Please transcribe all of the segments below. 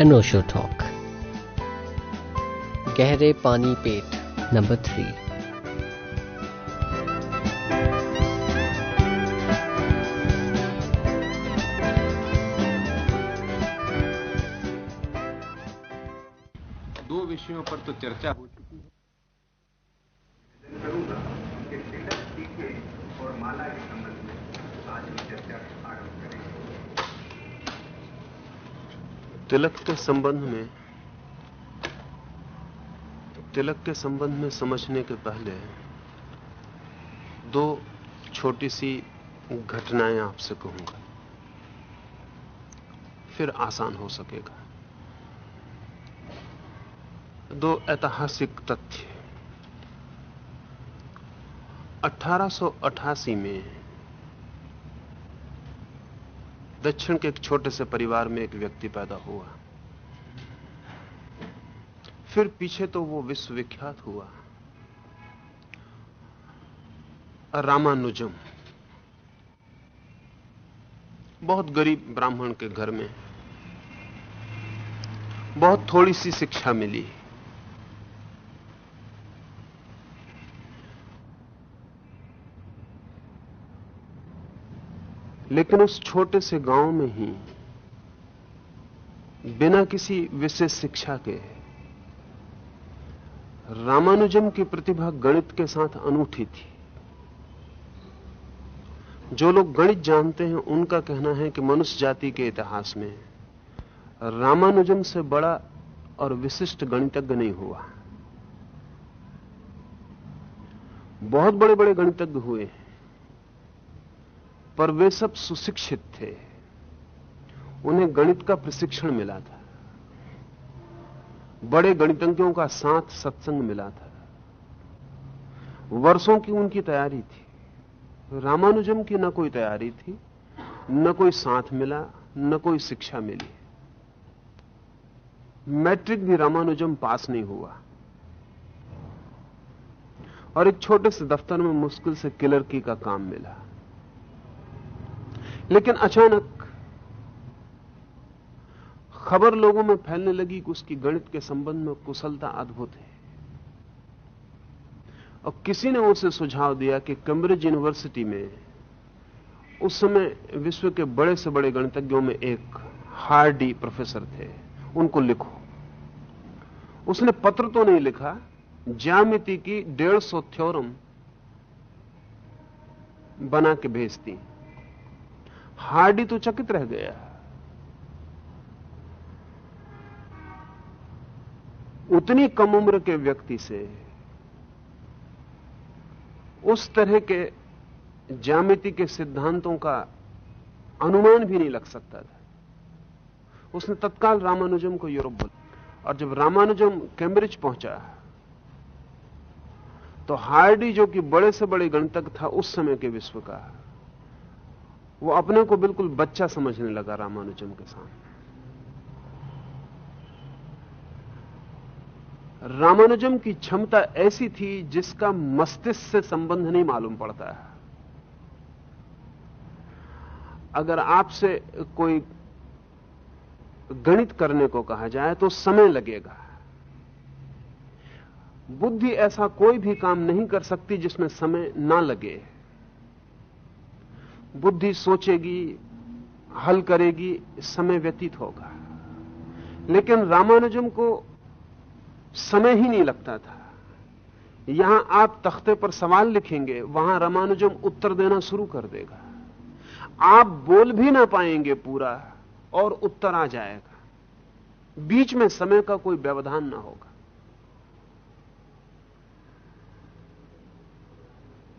अनोशो talk गहरे पानी पेट number three दो विषयों पर तो चर्चा हो चुकी है करूँगा कि तिलक टीके और माला के संबंध में आज हम चर्चा आरंभ करेंगे तिलक के संबंध में, तिलक के संबंध में समझने के पहले दो छोटी सी घटनाएँ आपसे कहूँगा। फिर आसान हो सकेगा। दो ऐतिहासिक तथ्य। 1888 में दक्षिण के एक छोटे से परिवार में एक व्यक्ति पैदा हुआ। फिर पीछे तो वो विश्वविख्यात हुआ। रामानुजम। बहुत गरीब ब्राह्मण के घर में बहुत थोड़ी सी शिक्षा मिली। लेकिन उस छोटे से गाँव में ही, बिना किसी विशेष शिक्षा के, रामानुजम की प्रतिभा गणित के साथ अनूठी थी। जो लोग गणित जानते हैं, उनका कहना है कि मनुष्य जाति के इतिहास में, रामानुजम से बड़ा और विशिष्ट गणितज्ञ नहीं हुआ। बहुत बड़े बड़े गणितज्ञ हुए हैं। पर वे सब सुशिक्षित थे। उन्हें गणित का प्रशिक्षण मिला था। बड़े गणितज्ञों का साथ सत्संग मिला था। वर्षों की उनकी तैयारी थी। रामानुजम की न कोई तैयारी थी, न कोई साथ मिला, न कोई शिक्षा मिली। मैट्रिक भी रामानुजम पास नहीं हुआ। और एक छोटे से दफ्तर में मुश्किल से क्लर्की का काम मिला। लेकिन अचानक खबर लोगों में फैलने लगी कि उसकी गणित के संबंध में कुशलता अद्भुत है। और किसी ने उसे सुझाव दिया कि कैम्ब्रिज यूनिवर्सिटी में उस समय विश्व के बड़े से बड़े गणितज्ञों में एक हार्डी प्रोफेसर थे। उनको लिखो। उसने पत्र तो नहीं लिखा, ज्यामिति की डेढ़ सौ थ्योरम बना के भेजती हार्डी तो चकित रह गया। उतनी कम उम्र के व्यक्ति से उस तरह के ज्यामिति के सिद्धांतों का अनुमान भी नहीं लग सकता था। उसने तत्काल रामानुजम को यूरोप बोला। और जब रामानुजम कैम्ब्रिज पहुँचा तो हार्डी जो कि बड़े से बड़े गणतक था, उस समय के विश्व का वो अपने को बिल्कुल बच्चा समझने लगा रामानुजम के सामने। रामानुजम की क्षमता ऐसी थी जिसका मस्तिष्क से संबंध नहीं मालूम पड़ता है। अगर आपसे कोई गणित करने को कहा जाए तो समय लगेगा। बुद्धि ऐसा कोई भी काम नहीं कर सकती जिसमें समय ना लगे। बुद्धि सोचेगी, हल करेगी, समय व्यतीत होगा। लेकिन रामानुजम को समय ही नहीं लगता था। यहाँ आप तख्ते पर सवाल लिखेंगे, वहाँ रामानुजम उत्तर देना शुरू कर देगा। आप बोल भी ना पाएँगे पूरा, और उत्तर आ जाएगा। बीच में समय का कोई व्यवधान ना होगा।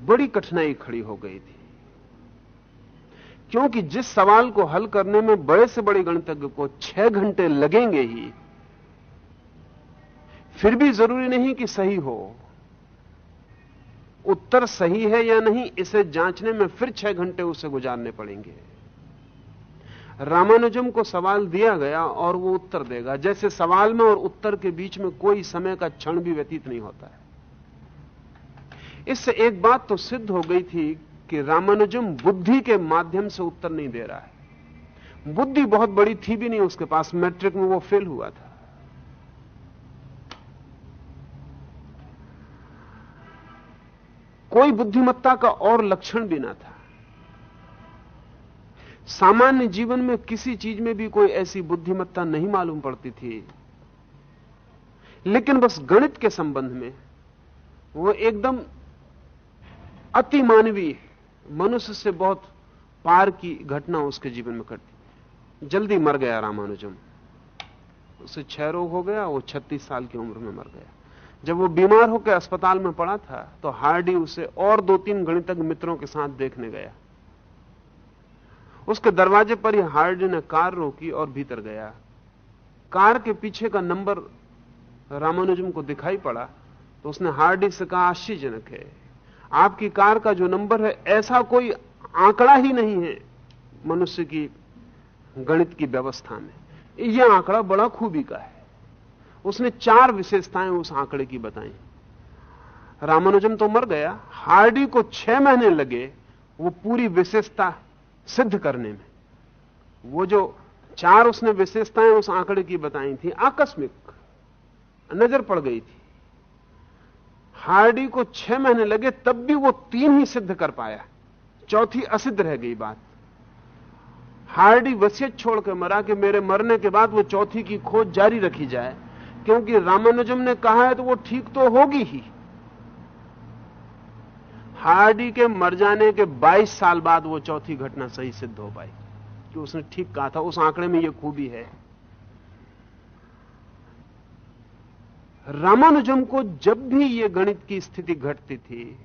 बड़ी कठिनाई खड़ी हो गई थी। क्योंकि जिस सवाल को हल करने में बड़े से बड़े गणितज्ञ को छह घंटे लगेंगे ही, फिर भी ज़रूरी नहीं कि सही हो। उत्तर सही है या नहीं, इसे जांचने में फिर छह घंटे उसे गुजारने पड़ेंगे। रामानुजम को सवाल दिया गया और वो उत्तर देगा। जैसे सवाल में और उत्तर के बीच में कोई समय का क्षण भी व्यतीत नहीं होता है। इससे एक बात तो सिद्ध हो गई थी कि रामानुजम बुद्धि के माध्यम से उत्तर नहीं दे रहा है। बुद्धि बहुत बड़ी थी भी नहीं उसके पास, मैट्रिक में वो फेल हुआ था। कोई बुद्धिमत्ता का और लक्षण भी ना था। सामान्य जीवन में किसी चीज़ में भी कोई ऐसी बुद्धिमत्ता नहीं मालूम पड़ती थी। लेकिन बस गणित के संबंध में वो एकदम अति मानवीय मनुष्य से बहुत पार की घटना उसके जीवन में घटी जल्दी मर गया रामानुजम। उसे क्षय रोग हो गया, वो 36 साल की उम्र में मर गया। जब वो बीमार होकर अस्पताल में पड़ा था तो हार्डी उसे और दो तीन गणितज्ञ मित्रों के साथ देखने गया। उसके दरवाजे पर ही हार्डी ने कार रोकी और भीतर गया। कार के पीछे का नंबर रामानुजम को दिखाई पड़ा तो उसने हार्डी से कहा, आश्चर्यजनक है। आपकी कार का जो नंबर है, ऐसा कोई आंकड़ा ही नहीं है मनुष्य की गणित की व्यवस्था में। यह आंकड़ा बड़ा खूबी का है। उसने चार विशेषताएँ उस आंकड़े की बताई। रामानुजम तो मर गया, हार्डी को छह महीने लगे वो पूरी विशेषता सिद्ध करने में। वो जो चार उसने विशेषताएँ उस आंकड़े की बताई थी, आकस्मिक नज़र पड़ गई थी। हार्डी को छह महीने लगे, तब भी वो तीन ही सिद्ध कर पाया। चौथी असिद्ध रह गई बात। हार्डी वसीयत छोड़कर मरा कि मेरे मरने के बाद वो चौथी की खोज जारी रखी जाए, क्योंकि रामानुजम ने कहा है तो वो ठीक तो होगी ही। हार्डी के मर जाने के 22 साल बाद वो चौथी घटना सही सिद्ध हो पाई, कि उसने ठीक कहा था, उस आंकड़े में ये खूबी है। रामानुजम को जब भी ये गणित की स्थिति घटती थी,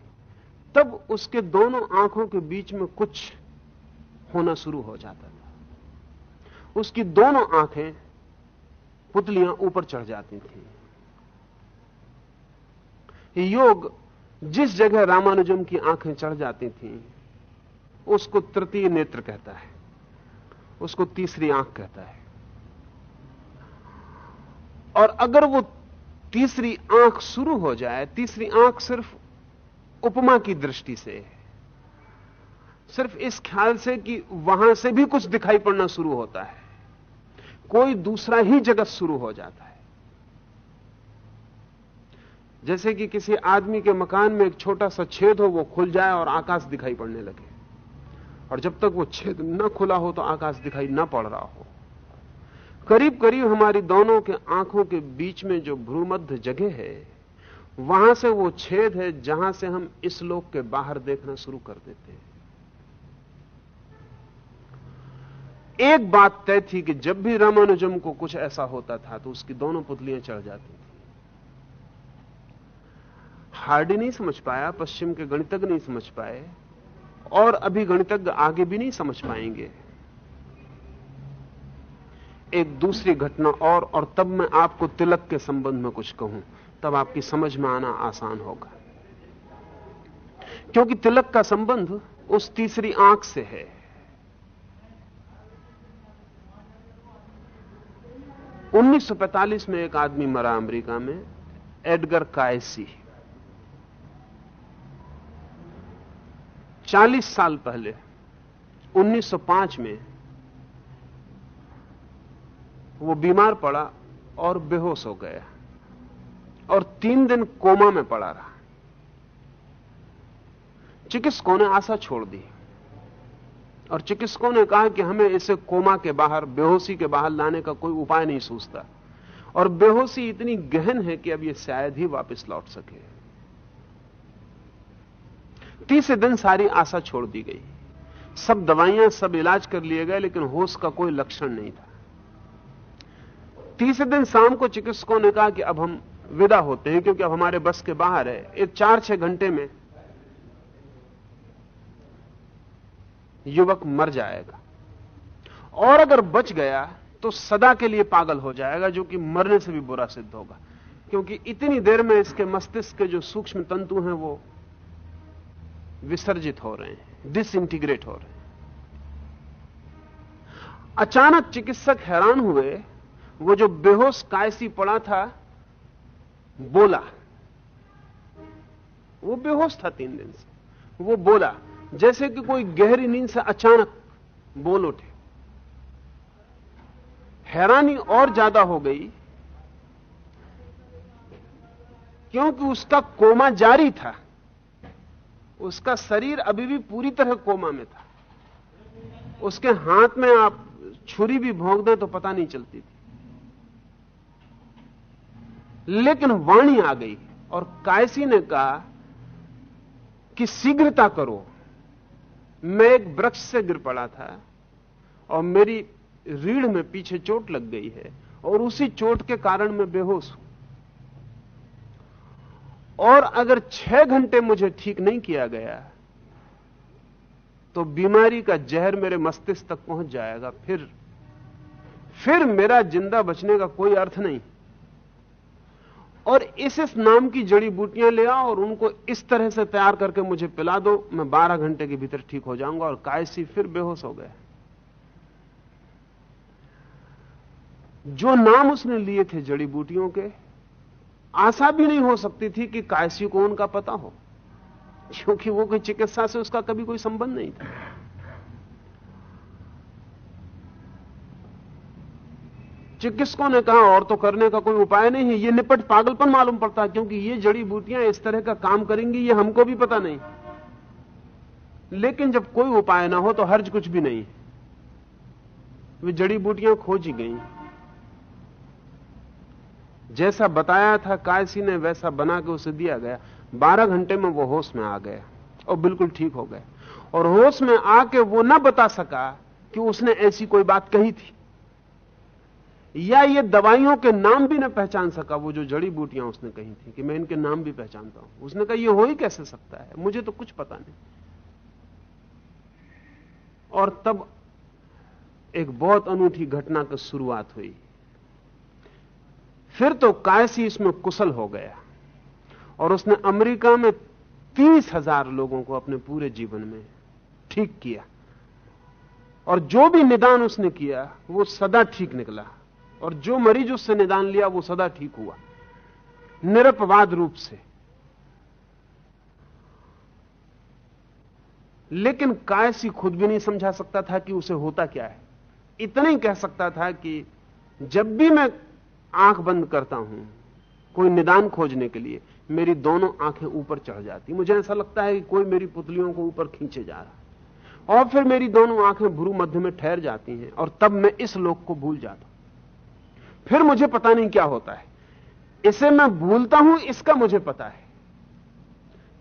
तब उसके दोनों आँखों के बीच में कुछ होना शुरू हो जाता था। उसकी दोनों आँखें पुतलियाँ ऊपर चढ़ जाती थी। योग जिस जगह रामानुजम की आँखें चढ़ जाती थीं, उसको तृतीय नेत्र कहता है। उसको तीसरी आँख कहता है। और अगर वो तीसरी आँख शुरू हो जाए, तीसरी आँख सिर्फ़ उपमा की दृष्टि से सिर्फ़ इस ख्याल से कि वहाँ से भी कुछ दिखाई पड़ना शुरू होता है। कोई दूसरा ही जगत शुरू हो जाता है। जैसे कि किसी आदमी के मकान में एक छोटा सा छेद हो, वो खुल जाए और आकाश दिखाई पड़ने लगे। और जब तक वो छेद न खुला हो तो आकाश दिखाई न पड़ रहा हो। करीब करीब हमारी दोनों के आँखों के बीच में जो भ्रूमध्य जगह है, वहाँ से वो छेद है जहाँ से हम इस लोक के बाहर देखना शुरू कर देते हैं। एक बात तय थी कि जब भी रामानुजम को कुछ ऐसा होता था तो उसकी दोनों पुतलियाँ चढ़ जाती थी। हार्डी नहीं समझ पाया, पश्चिम के गणितज्ञ नहीं समझ पाए, और अभी गणितज्ञ आगे भी नहीं समझ पाएँगे। एक दूसरी घटना और और तब मैं आपको तिलक के संबंध में कुछ कहूँ। तब आपकी समझ में आना आसान होगा। क्योंकि तिलक का संबंध उस तीसरी आँख से है। 1945 में एक आदमी मरा अमेरिका में, एडगर कायसी। 40 साल पहले 1905 में वो बीमार पड़ा और बेहोश हो गया और तीन दिन कोमा में पड़ा रहा। चिकित्सकों ने आशा छोड़ दी और चिकित्सकों ने कहा कि हमें इसे कोमा के बाहर, बेहोशी के बाहर लाने का कोई उपाय नहीं सूझता और बेहोशी इतनी गहन है कि अब यह शायद ही वापस लौट सके। तीसरे दिन सारी आशा छोड़ दी गई। सब दवाइयाँ, सब इलाज कर लिए गए, लेकिन होश का कोई लक्षण नहीं था। तीसरे दिन शाम को चिकित्सकों ने कहा कि अब हम विदा होते हैं, क्योंकि अब हमारे बस के बाहर है। एक चार छह घंटे में युवक मर जाएगा। और अगर बच गया तो सदा के लिए पागल हो जाएगा, जो कि मरने से भी बुरा सिद्ध होगा। क्योंकि इतनी देर में इसके मस्तिष्क के जो सूक्ष्म तंतु हैं, वो विसर्जित हो रहे हैं डिसइंटीग्रेट हो रहे हैं। अचानक चिकित्सक हैरान हुए वो जो बेहोश कायसी पड़ा था, बोला। वो बेहोश था तीन दिन से। वो बोला, जैसे कि कोई गहरी नींद से अचानक बोल उठे। हैरानी और ज़्यादा हो गई, क्योंकि उसका कोमा जारी था। उसका शरीर अभी भी पूरी तरह कोमा में था। उसके हाथ में आप छुरी भी भोंक दें तो पता नहीं चलती थी। लेकिन वाणी आ गई और कायसी ने कहा कि शीघ्रता करो। मैं एक वृक्ष से गिर पड़ा था और मेरी रीढ़ में पीछे चोट लग गई है और उसी चोट के कारण मैं बेहोश हूँ। और अगर छह घंटे मुझे ठीक नहीं किया गया तो बीमारी का जहर मेरे मस्तिष्क तक पहुँच जाएगा। फिर फिर मेरा ज़िंदा बचने का कोई अर्थ नहीं। और इस इस नाम की जड़ी बूटियाँ ले आओ और उनको इस तरह से तैयार करके मुझे पिला दो, मैं 12 घंटे के भीतर ठीक हो जाऊँगा और कायसी फिर बेहोश हो गए। जो नाम उसने लिए थे जड़ी बूटियों के, आशा भी नहीं हो सकती थी कि कायसी को उनका पता हो, क्योंकि वो कोई चिकित्सा से उसका कभी कोई संबंध नहीं था। चिकित्सकों ने कहा? और तो करने का कोई उपाय नहीं है। ये निपट पागलपन मालूम पड़ता है, क्योंकि ये जड़ी बूटियाँ इस तरह का काम करेंगी, ये हमको भी पता नहीं। लेकिन जब कोई उपाय ना हो तो हर्ज कुछ भी नहीं। वे जड़ी बूटियाँ खोजी गई। जैसा बताया था, कायसी ने वैसा बना के उसे दिया गया। बारह घंटे में वो होश में आ गया, और बिल्कुल ठीक हो गए और होश में आके वो ना बता सका कि उसने ऐसी कोई बात कही थी। या ये दवाइयों के नाम भी न पहचान सका, वो जो जड़ी बूटियाँ उसने कही थी, कि मैं इनके नाम भी पहचानता हूँ। उसने कहा, ये हो ही कैसे सकता है? मुझे तो कुछ पता नहीं। और तब एक बहुत अनूठी घटना की शुरुआत हुई। फिर तो कायसी इसमें कुशल हो गया, और उसने अमेरिका में तीस हज़ार लोगों को अपने पूरे जीवन में ठीक किया। और जो भी निदान उसने किया, वो सदा ठीक निकला। और जो मरीज़ उससे निदान लिया, वो सदा ठीक हुआ। निरपवाद रूप से। लेकिन कायसी खुद भी नहीं समझा सकता था कि उसे होता क्या है। इतना ही कह सकता था कि जब भी मैं आँख बंद करता हूँ, कोई निदान खोजने के लिए, मेरी दोनों आँखें ऊपर चढ़ जाती। मुझे ऐसा लगता है कि कोई मेरी पुतलियों को ऊपर खींचे जा रहा और फिर मेरी दोनों आँखें भ्रू मध्य में ठहर जाती हैं, और तब मैं इस लोक को भूल जाता फिर मुझे पता नहीं क्या होता है। इसे मैं भूलता हूँ, इसका मुझे पता है।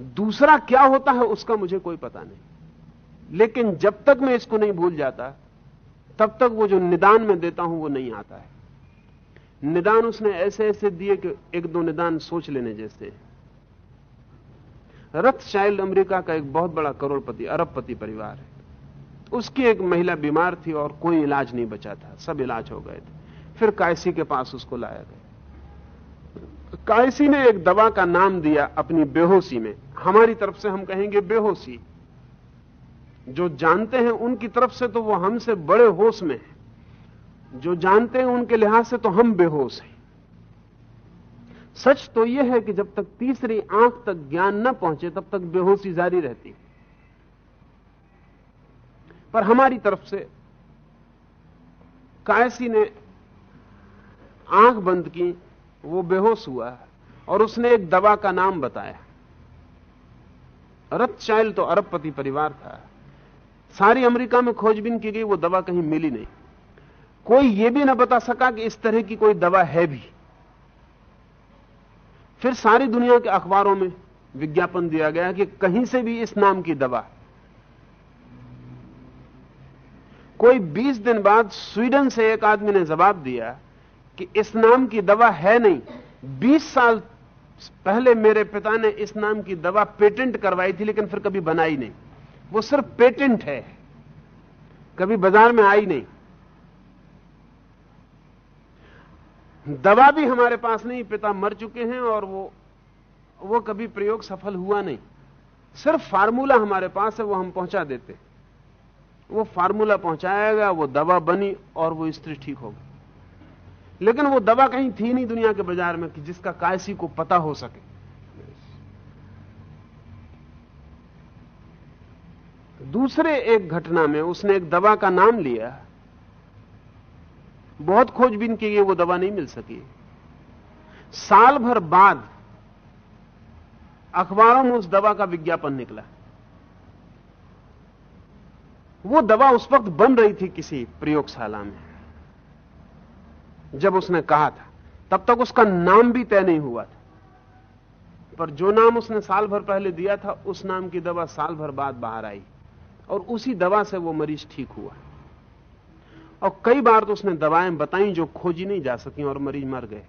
दूसरा क्या होता है, उसका मुझे कोई पता नहीं। लेकिन जब तक मैं इसको नहीं भूल जाता, तब तक वो जो निदान में देता हूँ, वो नहीं आता है। निदान उसने ऐसे ऐसे दिए कि एक दो निदान सोच लेने जैसे। रथ चाइल्ड अमेरिका का एक बहुत बड़ा करोड़पति, अरबपति परिवार है। उसकी एक महिला बीमार थी और कोई इलाज नहीं बचा था, सब इलाज हो गए थे। फिर कायसी के पास उसको लाया गया। कायसी ने एक दवा का नाम दिया अपनी बेहोशी में। हमारी तरफ़ से हम कहेंगे बेहोशी। जो जानते हैं उनकी तरफ़ से तो वो हमसे बड़े होश में है। जो जानते हैं उनके लिहाज से तो हम बेहोश हैं। सच तो यह है कि जब तक तीसरी आँख तक ज्ञान न पहुँचे, तब तक बेहोशी जारी रहती है। पर हमारी तरफ़ से कायसी ने आँख बंद की, वो बेहोश हुआ और उसने एक दवा का नाम बताया। रथ चाइल्ड तो अरबपति परिवार था। सारी अमेरिका में खोजबीन की गई, वो दवा कहीं मिली नहीं। कोई यह भी ना बता सका कि इस तरह की कोई दवा है भी। फिर सारी दुनिया के अखबारों में विज्ञापन दिया गया कि कहीं से भी इस नाम की दवा कोई 20 दिन बाद स्वीडन से एक आदमी ने जवाब दिया कि इस नाम की दवा है नहीं। 20 साल पहले मेरे पिता ने इस नाम की दवा पेटेंट करवाई थी, लेकिन फिर कभी बनाई नहीं। वो सिर्फ़ पेटेंट है। कभी बाज़ार में आई नहीं। दवा भी हमारे पास नहीं, पिता मर चुके हैं और वो वो कभी प्रयोग सफल हुआ नहीं। सिर्फ़ फार्मूला हमारे पास है, वो हम पहुँचा देते। वो फार्मूला पहुँचाया गया वो दवा बनी और वो स्त्री ठीक हो गई। लेकिन वो दवा कहीं थी नहीं दुनिया के बाज़ार में कि जिसका कायसी को पता हो सके। दूसरे एक घटना में उसने एक दवा का नाम लिया। बहुत खोजबीन की गई, वो दवा नहीं मिल सकी। साल भर बाद अखबारों में उस दवा का विज्ञापन निकला। वो दवा उस वक्त बन रही थी किसी प्रयोगशाला में। जब उसने कहा था, तब तक उसका नाम भी तय नहीं हुआ था। पर जो नाम उसने साल भर पहले दिया था, उस नाम की दवा साल भर बाद बाहर आई। और उसी दवा से वो मरीज़ ठीक हुआ। और कई बार तो उसने दवाएँ बताई जो खोजी नहीं जा सकी और मरीज़ मर गए।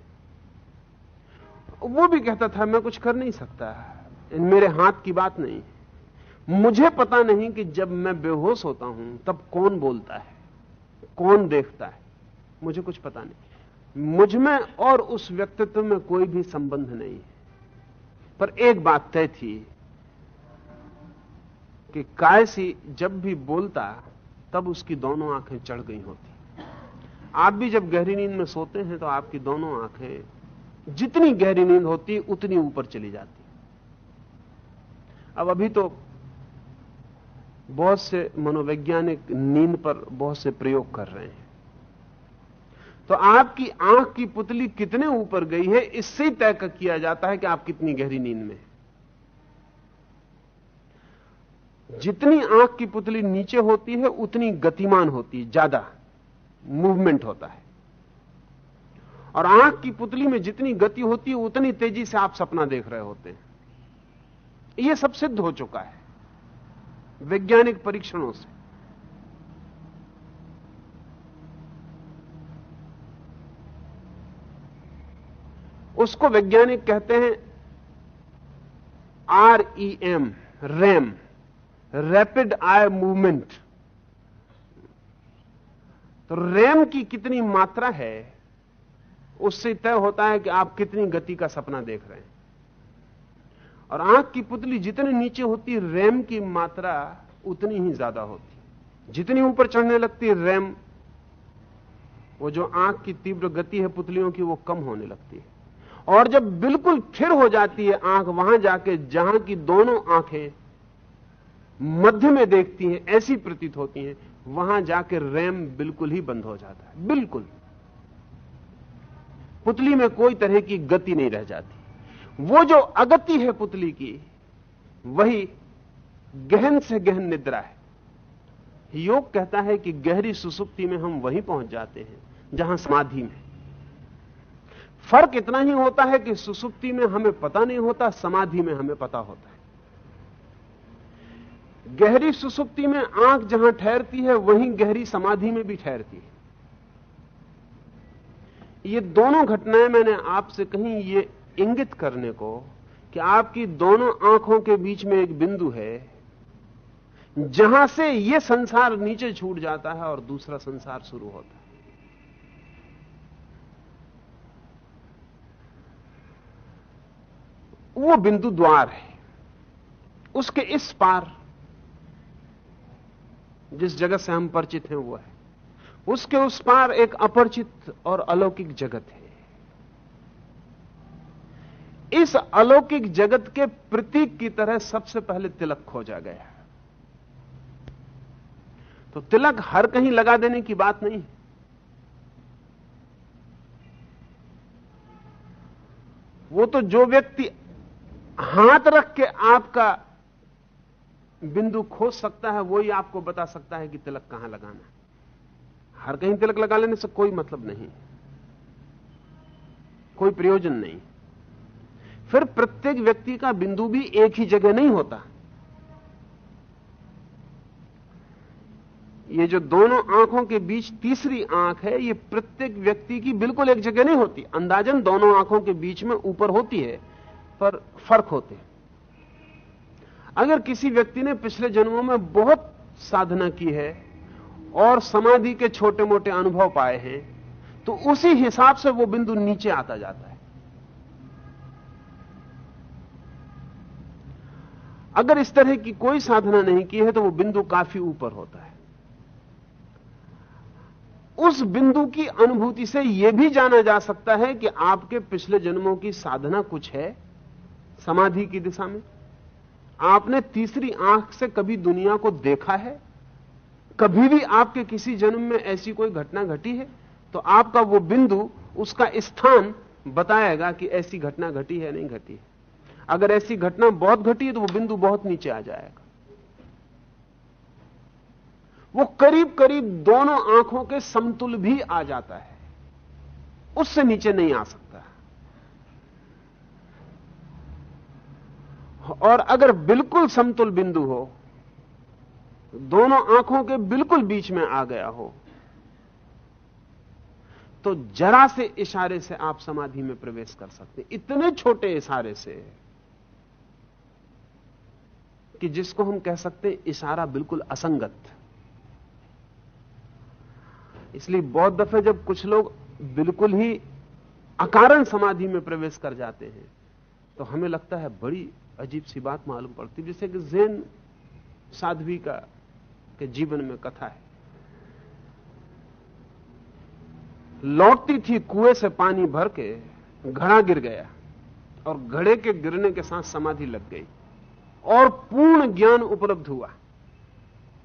वो भी कहता था, मैं कुछ कर नहीं सकता। मेरे हाथ की बात नहीं मुझे पता नहीं कि जब मैं बेहोश होता हूँ, तब कौन बोलता है, कौन देखता है। मुझे कुछ पता नहीं। मुझमें और उस व्यक्तित्व में कोई भी संबंध नहीं पर एक बात तय थी कि कायसी जब भी बोलता, तब उसकी दोनों आँखें चढ़ गई होती। आप भी जब गहरी नींद में सोते हैं तो आपकी दोनों आँखें जितनी गहरी नींद होती, उतनी ऊपर चली जाती। अब अभी तो बहुत से मनोवैज्ञानिक नींद पर बहुत से प्रयोग कर रहे हैं। तो आपकी आँख की पुतली कितने ऊपर गई है, इससे तय किया जाता है कि आप कितनी गहरी नींद में जितनी आँख की पुतली नीचे होती है, उतनी गतिमान होती है, ज़्यादा मूवमेंट होता है। और आँख की पुतली में जितनी गति होती है, उतनी तेज़ी से आप सपना देख रहे होते हैं। यह सब सिद्ध हो चुका है, वैज्ञानिक परीक्षणों से। उसको वैज्ञानिक कहते हैं R E M REM, rapid eye movement. तो रैम की कितनी मात्रा है, उससे तय होता है कि आप कितनी गति का सपना देख रहे हैं। और आँख की पुतली जितने नीचे होती, रैम की मात्रा उतनी ही ज़्यादा होती। जितनी ऊपर चढ़ने लगती, रैम, वो जो आँख की तीव्र गति है पुतलियों की, वो कम होने लगती है। और जब बिल्कुल फिर हो जाती है आँख, वहाँ जाके जहाँ की दोनों आँखें मध्य में देखती हैं, ऐसी प्रतीत होती हैं, वहाँ जाकर रैम बिल्कुल ही बंद हो जाता है। बिल्कुल। पुतली में कोई तरह की गति नहीं रह जाती। वो जो अगति है पुतली की, वही गहन से गहन निद्रा है। योग कहता है कि गहरी सुसुप्ति में हम वहीं पहुँच जाते हैं, जहाँ समाधि में। फ़र्क इतना ही होता है कि सुसुप्ति में हमें पता नहीं होता, समाधि में हमें पता होता है। गहरी सुसुप्ति में आँख जहाँ ठहरती है, वहीं गहरी समाधि में भी ठहरती है। ये दोनों घटनाएँ मैंने आपसे कहीं ये इंगित करने को कि आपकी दोनों आँखों के बीच में एक बिंदु है, जहाँ से यह संसार नीचे छूट जाता है और दूसरा संसार शुरू होता है। वो बिंदु द्वार है। उसके इस पार जिस जगत से हम परिचित हैं, वो है। उसके उस पार एक अपरिचित और अलौकिक जगत है। इस अलौकिक जगत के प्रतीक की तरह सबसे पहले तिलक खोजा गया। तो तिलक हर कहीं लगा देने की बात नहीं है। वो तो जो व्यक्ति हाथ रख के आपका बिंदु खोज सकता है, वही आपको बता सकता है कि तिलक कहाँ लगाना है। हर कहीं तिलक लगा लेने से कोई मतलब नहीं। कोई प्रयोजन नहीं। फिर प्रत्येक व्यक्ति का बिंदु भी एक ही जगह नहीं होता। ये जो दोनों आँखों के बीच तीसरी आँख है, ये प्रत्येक व्यक्ति की बिल्कुल एक जगह नहीं होती। अंदाजन दोनों आँखों के बीच में ऊपर होती है। पर फ़र्क होते हैं। अगर किसी व्यक्ति ने पिछले जन्मों में बहुत साधना की है और समाधि के छोटे मोटे अनुभव पाए हैं तो उसी हिसाब से वो बिंदु नीचे आता जाता है। अगर इस तरह की कोई साधना नहीं की है तो वो बिंदु काफ़ी ऊपर होता है। उस बिंदु की अनुभूति से यह भी जाना जा सकता है कि आपके पिछले जन्मों की साधना कुछ है समाधि की दिशा में। आपने तीसरी आँख से कभी दुनिया को देखा है? कभी भी आपके किसी जन्म में ऐसी कोई घटना घटी है? तो आपका वो बिंदु, उसका स्थान बताएगा कि ऐसी घटना घटी है, नहीं घटी है। अगर ऐसी घटना बहुत घटी है तो वो बिंदु बहुत नीचे आ जाएगा। वो करीब करीब दोनों आँखों के समतुल भी आ जाता है। उससे नीचे नहीं आ सकता। और अगर बिल्कुल समतुल बिंदु हो, दोनों आँखों के बिल्कुल बीच में आ गया हो तो जरा से इशारे से आप समाधि में प्रवेश कर सकते इतने छोटे इशारे से कि जिसको हम कह सकते हैं, इशारा बिल्कुल असंगत। इसलिए बहुत दफे जब कुछ लोग बिल्कुल ही अकारण समाधि में प्रवेश कर जाते हैं तो हमें लगता है बड़ी अजीब सी बात मालूम पड़ती, जैसे कि जैन साध्वी का, के जीवन में कथा है। लौटती थी कुएँ से पानी भर के, घड़ा गिर गया, और घड़े के गिरने के साथ समाधि लग गई, और पूर्ण ज्ञान उपलब्ध हुआ।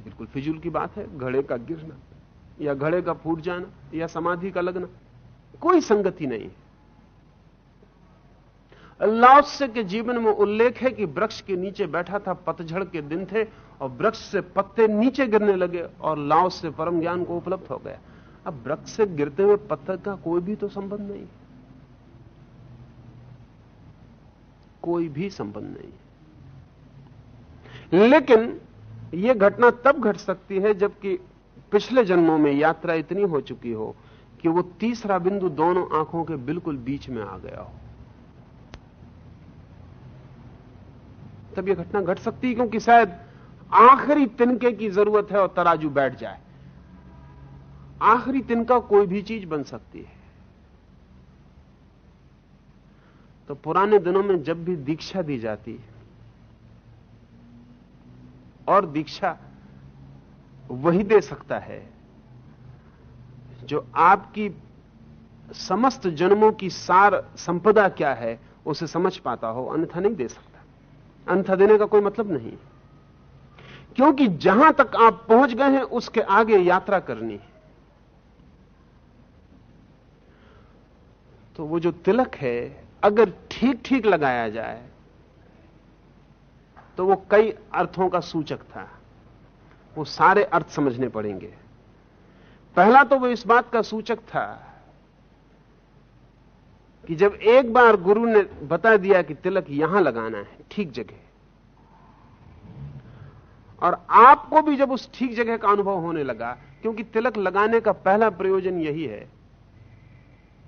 बिल्कुल फिजूल की बात है, घड़े का गिरना, या घड़े का फूट जाना, या समाधि का लगना, कोई संगति नहीं। लाओस्य के जीवन में उल्लेख है कि वृक्ष के नीचे बैठा था, पतझड़ के दिन थे, और वृक्ष से पत्ते नीचे गिरने लगे, और लाओस से परम ज्ञान को उपलब्ध हो गया। अब वृक्ष से गिरते हुए पत्थर का कोई भी तो संबंध नहीं। कोई भी संबंध नहीं। लेकिन यह घटना तब घट सकती है जबकि पिछले जन्मों में यात्रा इतनी हो चुकी हो कि वो तीसरा बिंदु दोनों आँखों के बिल्कुल बीच में आ गया हो। तब यह घटना घट सकती है, क्योंकि शायद आखिरी तिनके की ज़रूरत है और तराजू बैठ जाए। आखिरी तिनका कोई भी चीज़ बन सकती है। तो पुराने दिनों में जब भी दीक्षा दी जाती और दीक्षा वही दे सकता है, जो आपकी समस्त जन्मों की सार संपदा क्या है, उसे समझ पाता हो, अन्यथा नहीं दे सकता। अन्यथा देने का कोई मतलब नहीं। क्योंकि जहाँ तक आप पहुँच गए हैं, उसके आगे यात्रा करनी है। तो वो जो तिलक है, अगर ठीक ठीक लगाया जाए तो वो कई अर्थों का सूचक था। वो सारे अर्थ समझने पड़ेंगे। पहला तो वो इस बात का सूचक था कि जब एक बार गुरु ने बता दिया कि तिलक यहाँ लगाना है, ठीक जगह और आपको भी जब उस ठीक जगह का अनुभव होने लगा, क्योंकि तिलक लगाने का पहला प्रयोजन यही है।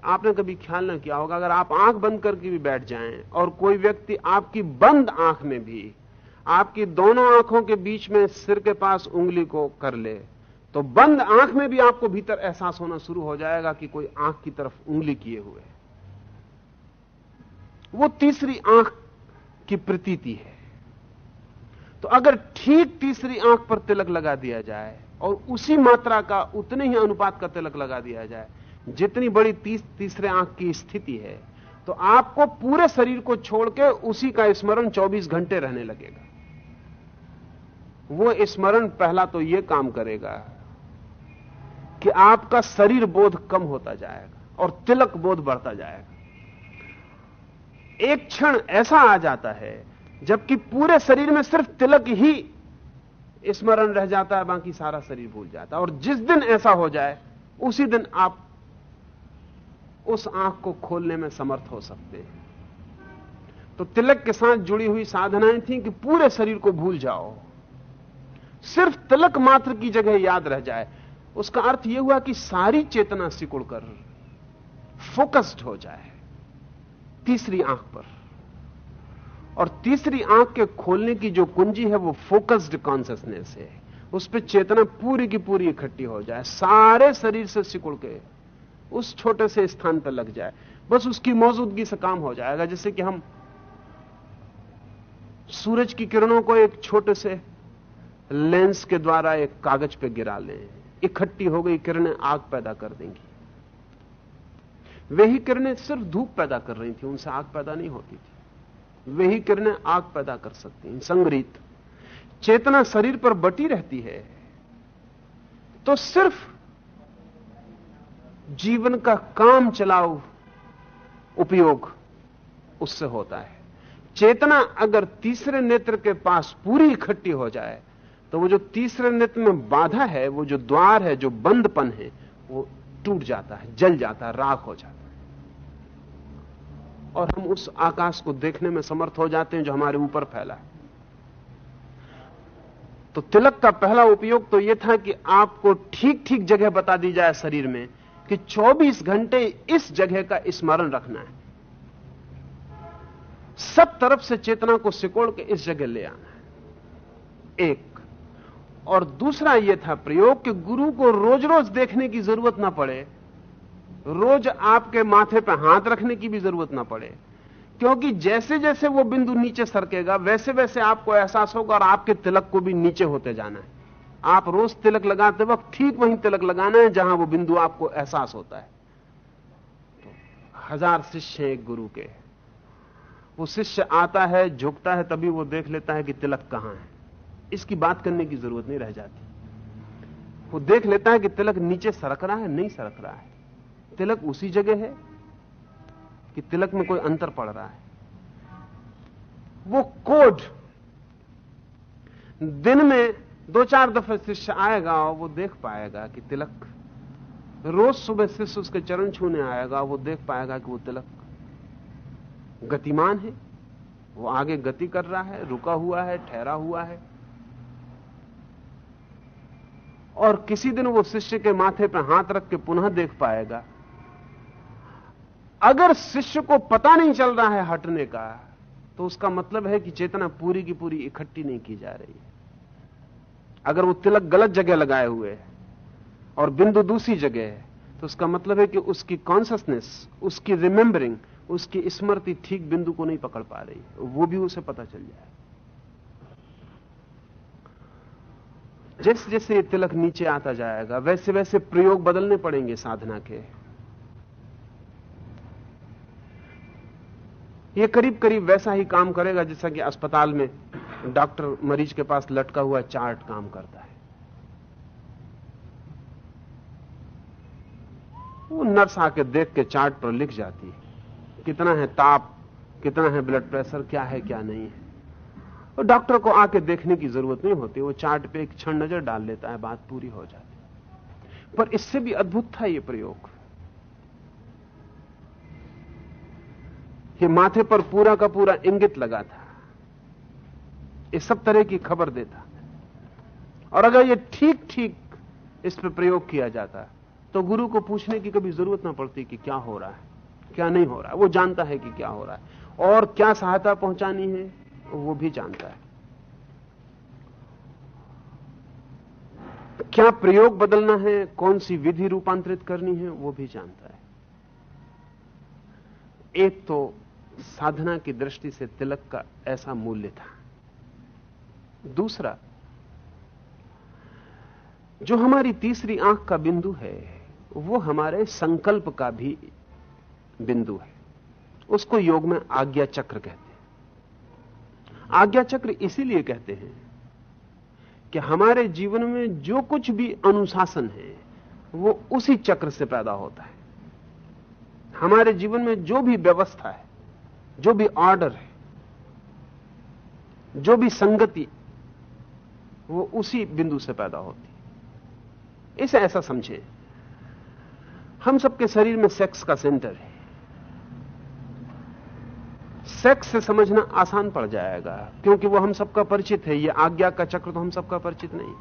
आपने कभी ख्याल ना किया होगा, अगर आप आँख बंद करके भी बैठ जाएँ, और कोई व्यक्ति आपकी बंद आँख में भी, आपकी दोनों आँखों के बीच में सिर के पास उंगली को कर ले तो बंद आँख में भी आपको भीतर एहसास होना शुरू हो जाएगा कि कोई आँख की तरफ़ उंगली किए हुए वो तीसरी आँख की प्रतीति है। तो अगर ठीक तीसरी आँख पर तिलक लगा दिया जाए और उसी मात्रा का उतने ही अनुपात का तिलक लगा दिया जाए, जितनी बड़ी तीस, तीसरे आँख की स्थिति है तो आपको पूरे शरीर को छोड़ के उसी का स्मरण 24 घंटे रहने लगेगा। वो स्मरण पहला तो यह काम करेगा कि आपका शरीर बोध कम होता जाएगा और तिलक बोध बढ़ता जाएगा। एक क्षण ऐसा आ जाता है, जबकि पूरे शरीर में सिर्फ़ तिलक ही स्मरण रह जाता है, बाकी सारा शरीर भूल जाता है। और जिस दिन ऐसा हो जाए, उसी दिन आप उस आँख को खोलने में समर्थ हो सकते हैं। तो तिलक के साथ जुड़ी हुई साधनाएँ थी कि पूरे शरीर को भूल जाओ। सिर्फ़ तिलक मात्र की जगह याद रह जाए। उसका अर्थ यह हुआ कि सारी चेतना सिकुड़कर फोकस्ड हो जाए। तीसरी आँख पर। और तीसरी आँख के खोलने की जो कुंजी है, वो फोकस्ड कॉन्सियसनेस है। उस पर चेतना पूरी की पूरी इकट्ठी हो जाए। सारे शरीर से सिकुड़ के उस छोटे से स्थान पर लग जाए। बस उसकी मौजूदगी से काम हो जाएगा। जैसे कि हम सूरज की किरणों को एक छोटे से लेंस के द्वारा एक कागज़ पे गिरा लें। इकट्ठी हो गई किरणें आग पैदा कर देंगी। वही किरणें सिर्फ़ धूप पैदा कर रही थी, उनसे आग पैदा नहीं होती थी। वही किरणें आग पैदा कर सकती हैं, संग्रहित। चेतना शरीर पर बटी रहती है तो सिर्फ़ जीवन का काम चलाओ उपयोग उससे होता है। चेतना अगर तीसरे नेत्र के पास पूरी इकट्ठी हो जाए तो वो जो तीसरे नेत्र में बाधा है, वो जो द्वार है, जो बंदपन है, वो टूट जाता है, जल जाता है, राख हो जाता है। और हम उस आकाश को देखने में समर्थ हो जाते हैं जो हमारे ऊपर फैला है। तो तिलक का पहला उपयोग तो यह था कि आपको ठीक ठीक जगह बता दी जाए शरीर में कि 24 घंटे इस जगह का स्मरण रखना है। सब तरफ़ से चेतना को सिकोड़ के इस जगह ले आना है। एक। और दूसरा यह था प्रयोग कि गुरु को रोज रोज देखने की ज़रूरत ना पड़े रोज आपके माथे पर हाथ रखने की भी ज़रूरत ना पड़े। क्योंकि जैसे जैसे वो बिंदु नीचे सरकेगा, वैसे वैसे आपको एहसास होगा और आपके तिलक को भी नीचे होते जाना है। आप रोज तिलक लगाते वक्त ठीक वहीं तिलक लगाना है जहाँ वो बिंदु आपको एहसास होता है। तो हज़ार शिष्य एक गुरु के। वो शिष्य आता है, झुकता है, तभी वो देख लेता है कि तिलक कहाँ है। इसकी बात करने की ज़रूरत नहीं रह जाती। वो देख लेता है कि तिलक नीचे सरक रहा है, नहीं सरक रहा है। तिलक उसी जगह है कि तिलक में कोई अंतर पड़ रहा है। वो कोड दिन में दो चार दफे शिष्य आएगा और वो देख पाएगा कि तिलक, रोज सुबह शिष्य उसके चरण छूने आएगा, वो देख पाएगा कि वो तिलक गतिमान है। वो आगे गति कर रहा है, रुका हुआ है, ठहरा हुआ है। और किसी दिन वो शिष्य के माथे पर हाथ रख के पुनः देख पाएगा अगर शिष्य को पता नहीं चल रहा है हटने का तो उसका मतलब है कि चेतना पूरी की पूरी इकट्ठी नहीं की जा रही अगर वो तिलक गलत जगह लगाए हुए है और बिंदु दूसरी जगह है तो उसका मतलब है कि उसकी कॉन्सियसनेस उसकी रिमेंबरिंग उसकी स्मृति ठीक बिंदु को नहीं पकड़ पा रही वो भी उसे पता चल जाए। जैसे जैसे ये तिलक नीचे आता जाएगा वैसे वैसे प्रयोग बदलने पड़ेंगे साधना के। ये करीब करीब वैसा ही काम करेगा जैसा कि अस्पताल में डॉक्टर मरीज़ के पास लटका हुआ चार्ट काम करता है। वो नर्स आके देख के चार्ट पर लिख जाती है, कितना है ताप, कितना है ब्लड प्रेशर क्या है, क्या नहीं है। और डॉक्टर को आके देखने की ज़रूरत नहीं होती, वो चार्ट पे एक क्षण नज़र डाल लेता है, बात पूरी हो जाती पर इससे भी अद्भुत था ये प्रयोग। ये माथे पर पूरा का पूरा इंगित लगा था। इस सब तरह की खबर देता। और अगर ये ठीक ठीक इस पर प्रयोग किया जाता तो गुरु को पूछने की कभी ज़रूरत ना पड़ती कि क्या हो रहा है, क्या नहीं हो रहा है। वो जानता है कि क्या हो रहा है। और क्या सहायता पहुंचानी है, वो भी जानता है। क्या प्रयोग बदलना है, कौन सी विधि रूपांतरित करनी है, वो भी जानता है। एक तो साधना की दृष्टि से तिलक का ऐसा मूल्य था। दूसरा, जो हमारी तीसरी आँख का बिंदु है, वो हमारे संकल्प का भी बिंदु है। उसको योग में आज्ञा चक्र कहते हैं। आज्ञा चक्र इसीलिए कहते हैं कि हमारे जीवन में जो कुछ भी अनुशासन है, वो उसी चक्र से पैदा होता है। हमारे जीवन में जो भी व्यवस्था है जो भी ऑर्डर है, जो भी संगति वो उसी बिंदु से पैदा होती इसे ऐसा समझें हम सबके शरीर में सेक्स का सेंटर है। सेक्स से समझना आसान पड़ जाएगा, क्योंकि वो हम सबका परिचित है। ये आज्ञा का चक्र तो हम सबका परिचित नहीं।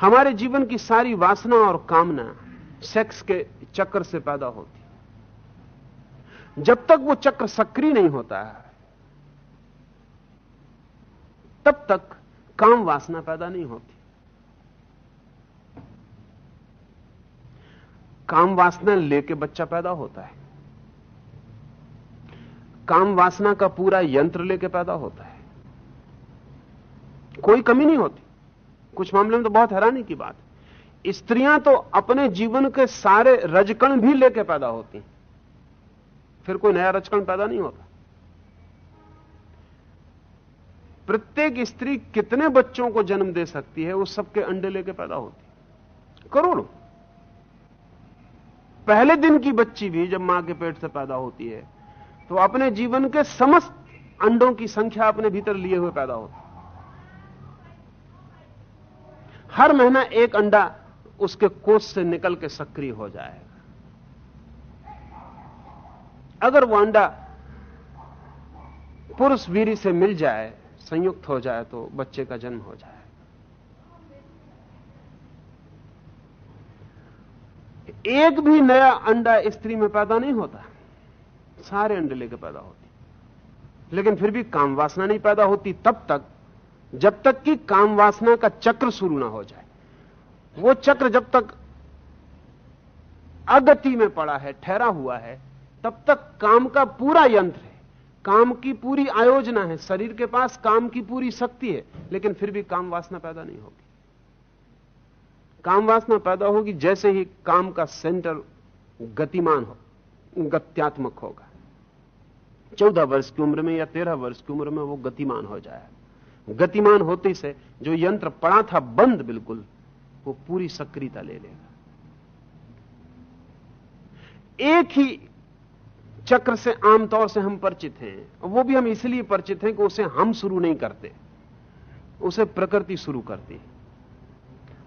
हमारे जीवन की सारी वासना और कामना सेक्स के चक्र से पैदा होती जब तक वो चक्र सक्रिय नहीं होता है तब तक काम वासना पैदा नहीं होती। काम वासना लेके बच्चा पैदा होता है। काम वासना का पूरा यंत्र लेके पैदा होता है। कोई कमी नहीं होती। कुछ मामले में तो बहुत हैरानी की बात। स्त्रियाँ तो अपने जीवन के सारे रजकण भी लेके पैदा होती हैं। फिर कोई नया रचकण पैदा नहीं होता। प्रत्येक स्त्री कितने बच्चों को जन्म दे सकती है उस सबके अंडे लेके पैदा होती करोड़ों। पहले दिन की बच्ची भी जब माँ के पेट से पैदा होती है तो अपने जीवन के समस्त अंडों की संख्या अपने भीतर लिए हुए पैदा होती हर महीना एक अंडा उसके कोष से निकल के सक्रिय हो जाएगा अगर वो अंडा पुरुष वीरी से मिल जाए, संयुक्त हो जाए तो बच्चे का जन्म हो जाए। एक भी नया अंडा स्त्री में पैदा नहीं होता। सारे अंडे लेकर पैदा होती। लेकिन फिर भी काम वासना नहीं पैदा होती। तब तक, जब तक कि काम वासना का चक्र शुरू ना हो जाए। वो चक्र जब तक अगति में पड़ा है, ठहरा हुआ है तब तक काम का पूरा यंत्र है। काम की पूरी आयोजना है। शरीर के पास काम की पूरी शक्ति है, लेकिन फिर भी काम वासना पैदा नहीं होगी। काम वासना पैदा होगी जैसे ही काम का सेंटर गतिमान हो, गत्यात्मक होगा। चौदह वर्ष की उम्र में या तेरह वर्ष की उम्र में वो गतिमान हो जाए गतिमान होते से जो यंत्र पड़ा था बंद बिल्कुल, वो पूरी सक्रियता ले लेगा। एक ही चक्र से आमतौर से हम परिचित हैं। वो भी हम इसलिए परिचित हैं कि उसे हम शुरू नहीं करते। उसे प्रकृति शुरू करती है।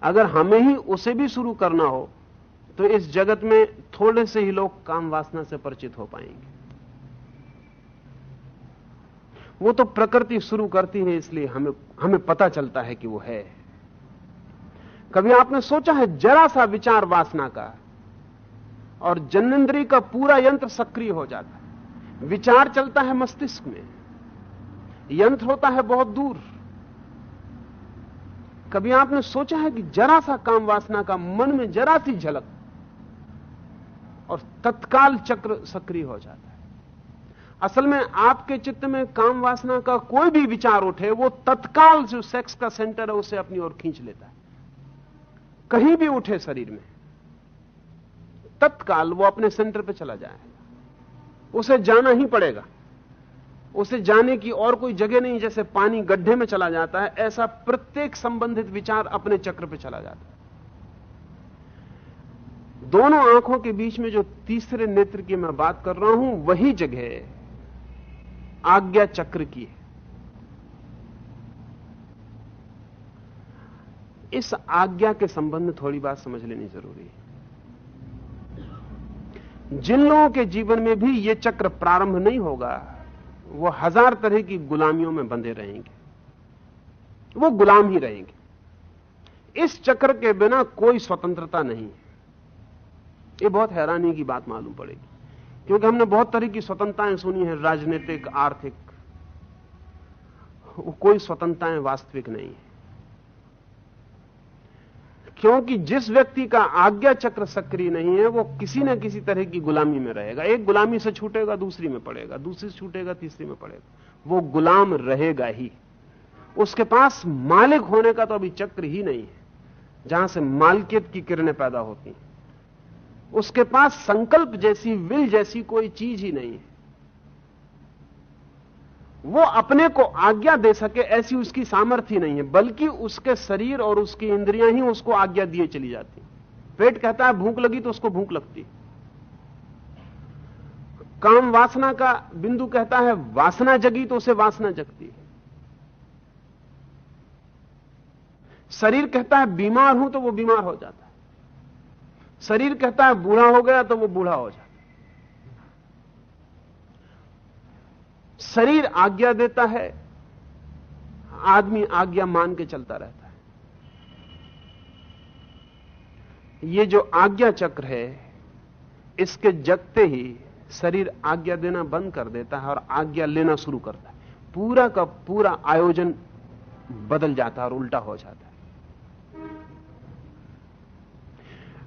अगर हमें ही उसे भी शुरू करना हो तो इस जगत में थोड़े से ही लोग काम वासना से परिचित हो पाएँगे। वो तो प्रकृति शुरू करती है, इसलिए हमें हमें पता चलता है कि वो है। कभी आपने सोचा है, जरा सा विचार वासना का और जन्नेन्द्री का पूरा यंत्र सक्रिय हो जाता है। विचार चलता है मस्तिष्क में। यंत्र होता है बहुत दूर। कभी आपने सोचा है कि जरा सा काम वासना का मन में जरा सी झलक और तत्काल चक्र सक्रिय हो जाता है। असल में आपके चित्त में काम वासना का कोई भी विचार उठे, वो तत्काल जो सेक्स का सेंटर है, उसे अपनी ओर खींच लेता है। कहीं भी उठे शरीर में। तत्काल वो अपने सेंटर पे चला जाएगा उसे जाना ही पड़ेगा। उसे जाने की और कोई जगह नहीं जैसे पानी गड्ढे में चला जाता है, ऐसा प्रत्येक संबंधित विचार अपने चक्र पे चला जाता है। दोनों आँखों के बीच में जो तीसरे नेत्र की मैं बात कर रहा हूँ, वही जगह आज्ञा चक्र की है। इस आज्ञा के संबंध में थोड़ी बात समझ लेनी ज़रूरी है। जिन लोगों के जीवन में भी ये चक्र प्रारंभ नहीं होगा, वो हज़ार तरह की गुलामियों में बंधे रहेंगे। वो गुलाम ही रहेंगे। इस चक्र के बिना कोई स्वतंत्रता नहीं है। ये बहुत हैरानी की बात मालूम पड़ेगी, क्योंकि हमने बहुत तरह की स्वतंत्रताएँ सुनी है, राजनीतिक, आर्थिक। कोई स्वतंत्रताएँ वास्तविक नहीं है। क्योंकि जिस व्यक्ति का आज्ञा चक्र सक्रिय नहीं है, वो किसी न किसी तरह की गुलामी में रहेगा। एक गुलामी से छूटेगा, दूसरी में पड़ेगा। दूसरी से छूटेगा, तीसरी में पड़ेगा। वो गुलाम रहेगा ही। उसके पास मालिक होने का तो अभी चक्र ही नहीं है, जहाँ से मालकियत की किरणें पैदा होती हैं। उसके पास संकल्प जैसी, विल जैसी कोई चीज़ ही नहीं है। वो अपने को आज्ञा दे सके, ऐसी उसकी सामर्थ्य नहीं है, बल्कि उसके शरीर और उसकी इंद्रियाँ ही उसको आज्ञा दिए चली जाती पेट कहता है, भूख लगी तो उसको भूख लगती काम वासना का बिंदु कहता है, वासना जगी तो उसे वासना जगती है। शरीर कहता है, बीमार हूँ तो वो बीमार हो जाता है। शरीर कहता है, बूढ़ा हो गया तो वो बूढ़ा हो जाता शरीर आज्ञा देता है, आदमी आज्ञा मान के चलता रहता है। ये जो आज्ञा चक्र है, इसके जगते ही शरीर आज्ञा देना बंद कर देता है और आज्ञा लेना शुरू करता है। पूरा का पूरा आयोजन बदल जाता है और उल्टा हो जाता है।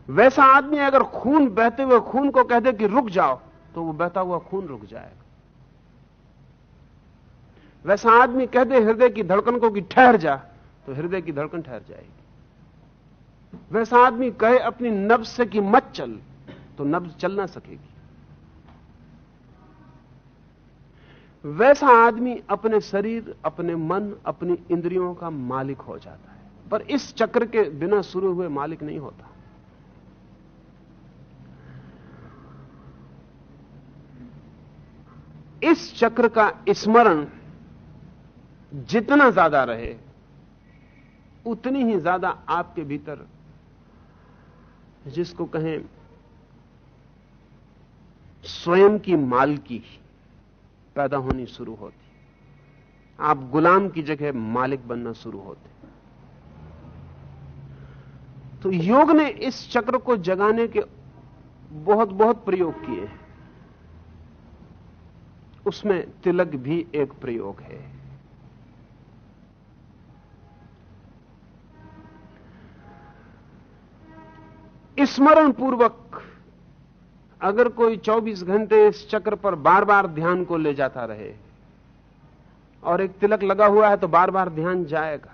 वैसा आदमी अगर खून बहते हुए खून को कह दे कि रुक जाओ तो वो बहता हुआ खून रुक जाएगा। वैसा आदमी कह दे हृदय की धड़कन को कि ठहर जा तो हृदय की धड़कन ठहर जाएगी। वैसा आदमी कहे अपनी नब्ज से कि मत चल तो नब्ज चल ना सकेगी। वैसा आदमी अपने शरीर, अपने मन, अपनी इंद्रियों का मालिक हो जाता है, पर इस चक्र के बिना शुरू हुए मालिक नहीं होता। इस चक्र का स्मरण जितना ज़्यादा रहे, उतनी ही ज़्यादा आपके भीतर जिसको कहें स्वयं की मालकी पैदा होनी शुरू होती। आप गुलाम की जगह मालिक बनना शुरू होते। तो योग ने इस चक्र को जगाने के बहुत बहुत प्रयोग किए हैं। उसमें तिलक भी एक प्रयोग है। स्मरण पूर्वक अगर कोई 24 घंटे इस चक्र पर बार बार ध्यान को ले जाता रहे, और एक तिलक लगा हुआ है तो बार बार ध्यान जाएगा।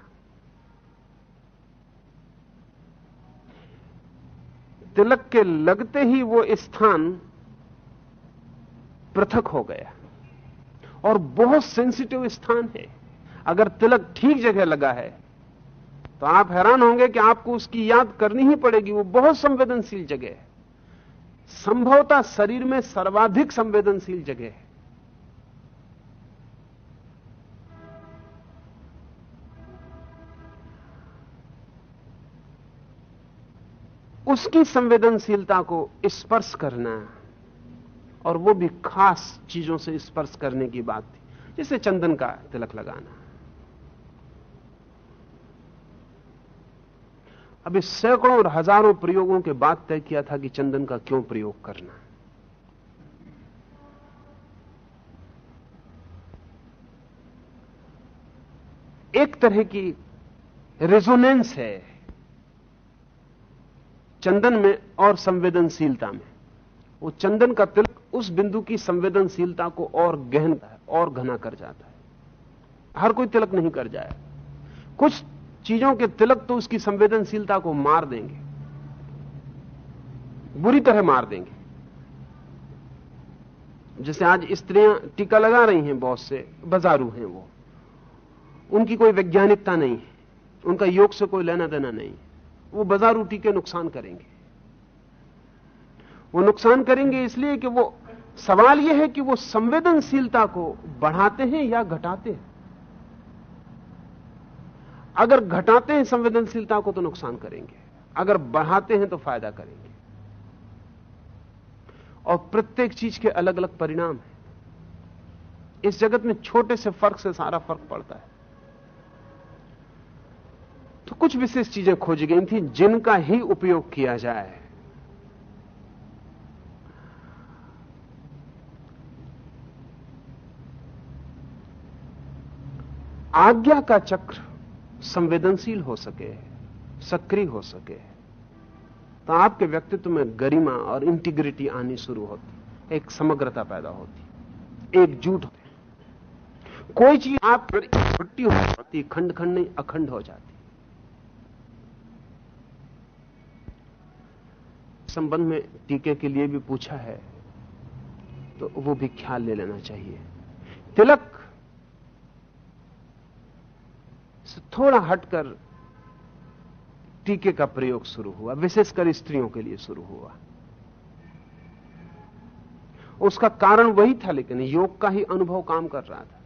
तिलक के लगते ही वो स्थान पृथक हो गया, और बहुत सेंसिटिव स्थान है। अगर तिलक ठीक जगह लगा है तो आप हैरान होंगे कि आपको उसकी याद करनी ही पड़ेगी। वो बहुत संवेदनशील जगह है। संभवतः शरीर में सर्वाधिक संवेदनशील जगह है। उसकी संवेदनशीलता को स्पर्श करना और वो भी खास चीज़ों से स्पर्श करने की बात थी। जैसे चंदन का तिलक लगाना। अभी सैकड़ों और हज़ारों प्रयोगों के बाद तय किया था कि चंदन का क्यों प्रयोग करना है। एक तरह की रेजोनेंस है चंदन में और संवेदनशीलता में। वो चंदन का तिलक उस बिंदु की संवेदनशीलता को और गहन और घना कर जाता है। हर कोई तिलक नहीं कर जाए कुछ चीज़ों के तिलक तो उसकी संवेदनशीलता को मार देंगे, बुरी तरह मार देंगे। जैसे आज स्त्रियाँ टीका लगा रही हैं बहुत से, बाजारू हैं वो। उनकी कोई वैज्ञानिकता नहीं है, उनका योग से कोई लेना देना नहीं है। वो बाजारू टीके नुकसान करेंगे। वो नुकसान करेंगे इसलिए कि वो सवाल यह है कि वो संवेदनशीलता को बढ़ाते हैं या घटाते हैं। अगर घटाते हैं संवेदनशीलता को तो नुकसान करेंगे। अगर बढ़ाते हैं तो फ़ायदा करेंगे। और प्रत्येक चीज़ के अलग अलग परिणाम हैं। इस जगत में छोटे से फ़र्क से सारा फ़र्क पड़ता है। तो कुछ विशेष चीज़ें खोजी गई थी जिनका ही उपयोग किया जाए। आज्ञा का चक्र संवेदनशील हो सके, सक्रिय हो सके। तो आपके व्यक्तित्व में गरिमा और इंटीग्रिटी आनी शुरू होती, एक समग्रता पैदा होती एकजुट होती। कोई चीज़ आप पर छुट्टी हो जाती खंड खंड नहीं, अखंड हो जाती। संबंध में टीके के लिए भी पूछा है तो वो भी ख्याल ले लेना चाहिए। तिलक से थोड़ा हटकर टीके का प्रयोग शुरू हुआ विशेषकर स्त्रियों के लिए शुरू हुआ। उसका कारण वही था, लेकिन योग का ही अनुभव काम कर रहा था।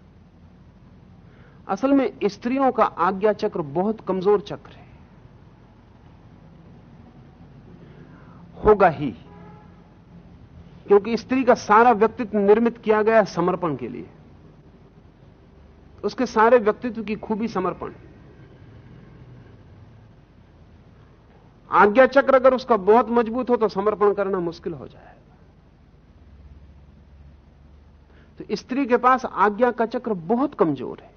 असल में स्त्रियों का आज्ञा चक्र बहुत कमज़ोर चक्र है। होगा ही, क्योंकि स्त्री का सारा व्यक्तित्व निर्मित किया गया समर्पण के लिए। उसके सारे व्यक्तित्व की खूबी समर्पण। आज्ञा चक्र अगर उसका बहुत मज़बूत हो तो समर्पण करना मुश्किल हो जाएगा तो स्त्री के पास आज्ञा का चक्र बहुत कमज़ोर है।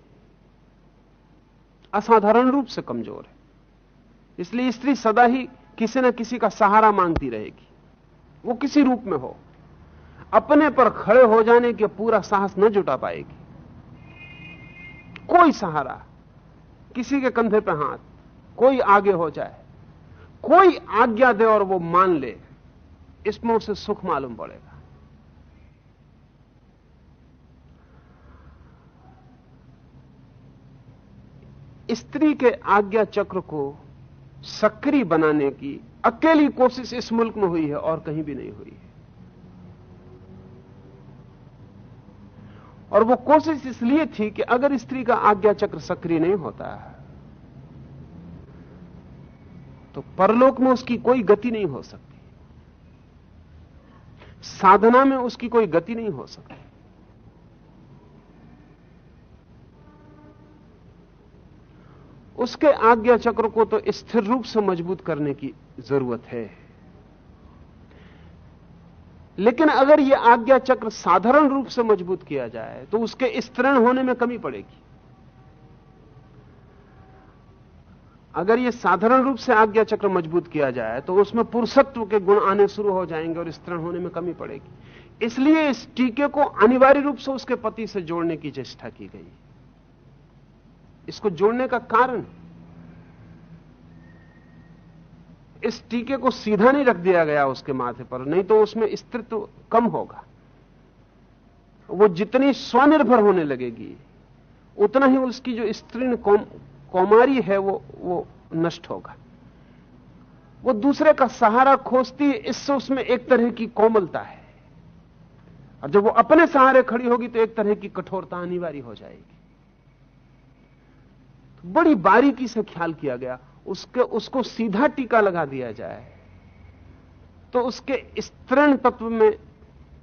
असाधारण रूप से कमज़ोर है। इसलिए स्त्री सदा ही किसी न किसी का सहारा मांगती रहेगी। वो किसी रूप में हो। अपने पर खड़े हो जाने के पूरा साहस न जुटा पाएगी। कोई सहारा, किसी के कंधे पर हाथ, कोई आगे हो जाए, कोई आज्ञा दे और वो मान ले, इसमें उसे सुख मालूम पड़ेगा। स्त्री के आज्ञा चक्र को सक्रिय बनाने की अकेली कोशिश इस मुल्क में हुई है और कहीं भी नहीं हुई है। और वो कोशिश इसलिए थी कि अगर स्त्री का आज्ञा चक्र सक्रिय नहीं होता है तो परलोक में उसकी कोई गति नहीं हो सकती। साधना में उसकी कोई गति नहीं हो सकती। उसके आज्ञा चक्र को तो स्थिर रूप से मज़बूत करने की ज़रूरत है। लेकिन अगर यह आज्ञा चक्र साधारण रूप से मज़बूत किया जाए तो उसके स्तरण होने में कमी पड़ेगी। अगर यह साधारण रूप से आज्ञा चक्र मज़बूत किया जाए तो उसमें पुरुषत्व के गुण आने शुरू हो जाएँगे और स्तरण होने में कमी पड़ेगी। इसलिए इस टीके को अनिवार्य रूप से उसके पति से जोड़ने की चेष्टा की गई। इसको जोड़ने का कारण इस टीके को सीधा नहीं रख दिया गया उसके माथे पर नहीं तो उसमें स्त्रित्व कम होगा। वो जितनी स्वनिर्भर होने लगेगी उतना ही उसकी जो स्त्री कौम, कौमारी है वो वो नष्ट होगा। वो दूसरे का सहारा खोजती है इससे उसमें एक तरह की कोमलता है। और जब वो अपने सहारे खड़ी होगी तो एक तरह की कठोरता अनिवार्य हो जाएगी। तो बड़ी बारीकी से ख्याल किया गया। उसके, उसको सीधा टीका लगा दिया जाए तो उसके स्तरण तत्व में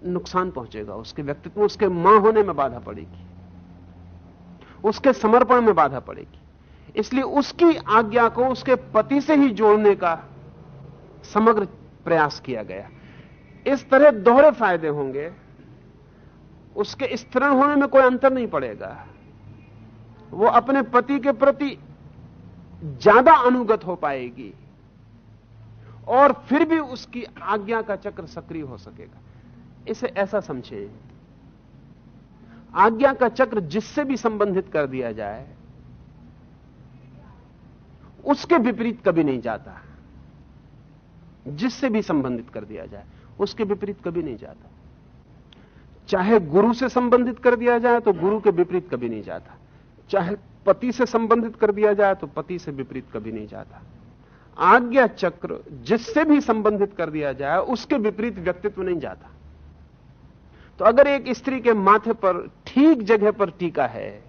नुकसान पहुंचेगा। उसके व्यक्तित्व में, उसके माँ होने में बाधा पड़ेगी। उसके समर्पण में बाधा पड़ेगी। इसलिए उसकी आज्ञा को उसके पति से ही जोड़ने का समग्र प्रयास किया गया। इस तरह दोहरे फ़ायदे होंगे। उसके स्तरण होने में कोई अंतर नहीं पड़ेगा। वो अपने पति के प्रति ज़्यादा अनुगत हो पाएगी और फिर भी उसकी आज्ञा का चक्र सक्रिय हो सकेगा। इसे ऐसा समझे। आज्ञा का चक्र जिससे भी संबंधित कर दिया जाए, उसके विपरीत कभी नहीं जाता। जिससे भी संबंधित कर दिया जाए, उसके विपरीत कभी नहीं जाता। चाहे गुरु से संबंधित कर दिया जाए तो गुरु के विपरीत कभी नहीं जाता। चाहे पति से संबंधित कर दिया जाए तो पति से विपरीत कभी नहीं जाता। आज्ञा चक्र जिससे भी संबंधित कर दिया जाए, उसके विपरीत व्यक्तित्व नहीं जाता। तो अगर एक स्त्री के माथे पर ठीक जगह पर टीका है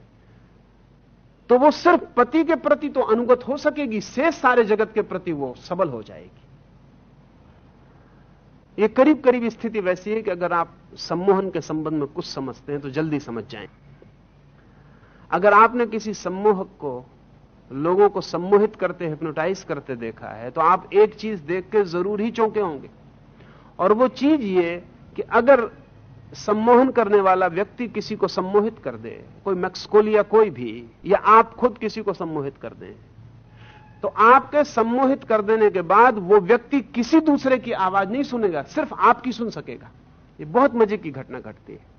तो वो सिर्फ़ पति के प्रति तो अनुगत हो सकेगी से सारे जगत के प्रति वो सबल हो जाएगी। ये करीब करीब स्थिति वैसी है कि अगर आप सम्मोहन के संबंध में कुछ समझते हैं तो जल्दी समझ जाएँ। अगर आपने किसी सम्मोहक को, लोगों को सम्मोहित करते हिप्नोटाइज करते देखा है तो आप एक चीज़ देख के ज़रूर ही चौंके होंगे। और वो चीज़ ये कि अगर सम्मोहन करने वाला व्यक्ति किसी को सम्मोहित कर दे, कोई मैक्सकोलिया कोई भी, या आप खुद किसी को सम्मोहित कर दें तो आपके सम्मोहित कर देने के बाद वो व्यक्ति किसी दूसरे की आवाज़ नहीं सुनेगा, सिर्फ़ आपकी सुन सकेगा। ये बहुत मज़े की घटना घटती है।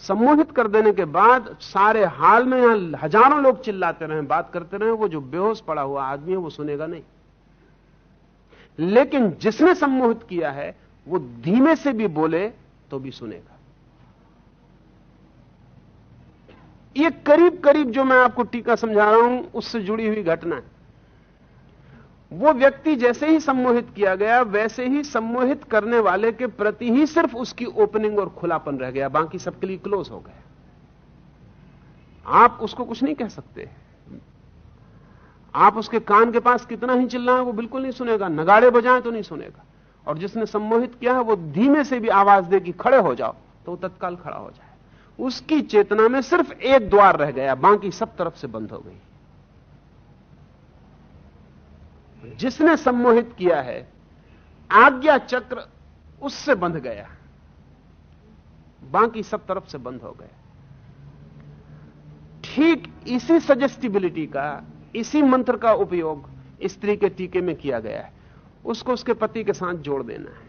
सम्मोहित कर देने के बाद सारे हाल में यहाँ हज़ारों लोग चिल्लाते रहे, बात करते रहे, वो जो बेहोश पड़ा हुआ आदमी है, वो सुनेगा नहीं। लेकिन जिसने सम्मोहित किया है, वो धीमे से भी बोले तो भी सुनेगा। ये करीब करीब जो मैं आपको टीका समझा रहा हूँ, उससे जुड़ी हुई घटना है। वो व्यक्ति जैसे ही सम्मोहित किया गया, वैसे ही सम्मोहित करने वाले के प्रति ही सिर्फ़ उसकी ओपनिंग और खुलापन रह गया। बाकी सबके लिए क्लोज हो गया आप उसको कुछ नहीं कह सकते। आप उसके कान के पास कितना ही चिल्लाएँ, वो बिल्कुल नहीं सुनेगा। नगाड़े बजाएँ तो नहीं सुनेगा। और जिसने सम्मोहित किया है, वो धीमे से भी आवाज़ दे कि खड़े हो जाओ तो तत्काल खड़ा हो जाए। उसकी चेतना में सिर्फ़ एक द्वार रह गया, बाकी सब तरफ़ से बंद हो गई। जिसने सम्मोहित किया है, आज्ञा चक्र उससे बंध गया। बाकी सब तरफ़ से बंद हो गया ठीक इसी सजेस्टिबिलिटी का, इसी मंत्र का उपयोग स्त्री के टीके में किया गया है। उसको उसके पति के साथ जोड़ देना है।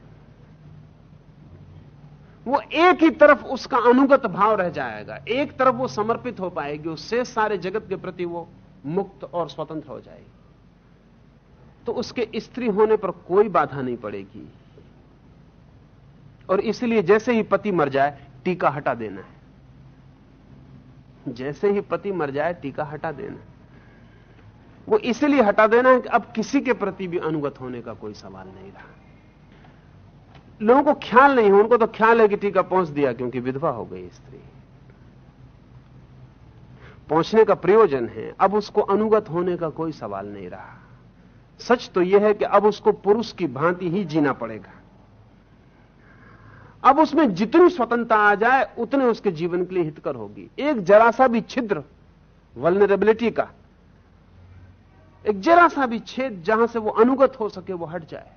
वो एक ही तरफ़ उसका अनुगत भाव रह जाएगा। एक तरफ़ वो समर्पित हो पाएगी, उससे सारे जगत के प्रति वो मुक्त और स्वतंत्र हो जाएगी। तो उसके स्त्री होने पर कोई बाधा नहीं पड़ेगी। और इसलिए जैसे ही पति मर जाए, टीका हटा देना है। जैसे ही पति मर जाए, टीका हटा देना वो इसलिए हटा देना है कि अब किसी के प्रति भी अनुगत होने का कोई सवाल नहीं रहा। लोगों को ख्याल नहीं है, उनको तो ख्याल है कि टीका पहुँच दिया क्योंकि विधवा हो गई स्त्री। पहुँचने का प्रयोजन है, अब उसको अनुगत होने का कोई सवाल नहीं रहा। सच तो यह है कि अब उसको पुरुष की भांति ही जीना पड़ेगा। अब उसमें जितनी स्वतंत्रता आ जाए, उतने उसके जीवन के लिए हितकर होगी। एक जरा सा भी छिद्र वल्नरेबिलिटी का, एक जरा सा भी छेद जहाँ से वो अनुगत हो सके, वो हट जाए।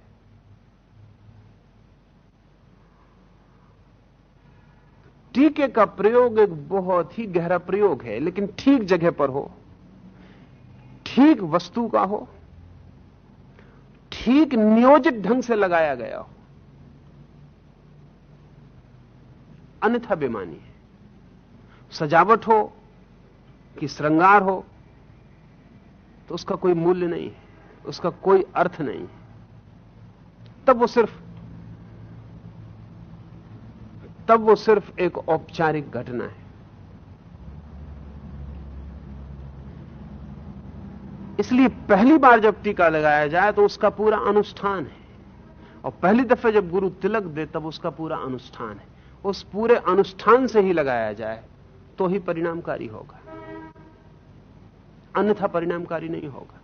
टीके का प्रयोग एक बहुत ही गहरा प्रयोग है, लेकिन ठीक जगह पर हो, ठीक वस्तु का हो ठीक नियोजित ढंग से लगाया गया हो। अन्यथा बेमानी है। सजावट हो कि श्रृंगार हो तो उसका कोई मूल्य नहीं है, उसका कोई अर्थ नहीं है। तब वो सिर्फ़, तब वो सिर्फ़ एक औपचारिक घटना है। इसलिए पहली बार जब टीका लगाया जाए तो उसका पूरा अनुष्ठान है। और पहली दफे जब गुरु तिलक दे, तब उसका पूरा अनुष्ठान है। उस पूरे अनुष्ठान से ही लगाया जाए तो ही परिणामकारी होगा। अन्यथा परिणामकारी नहीं होगा।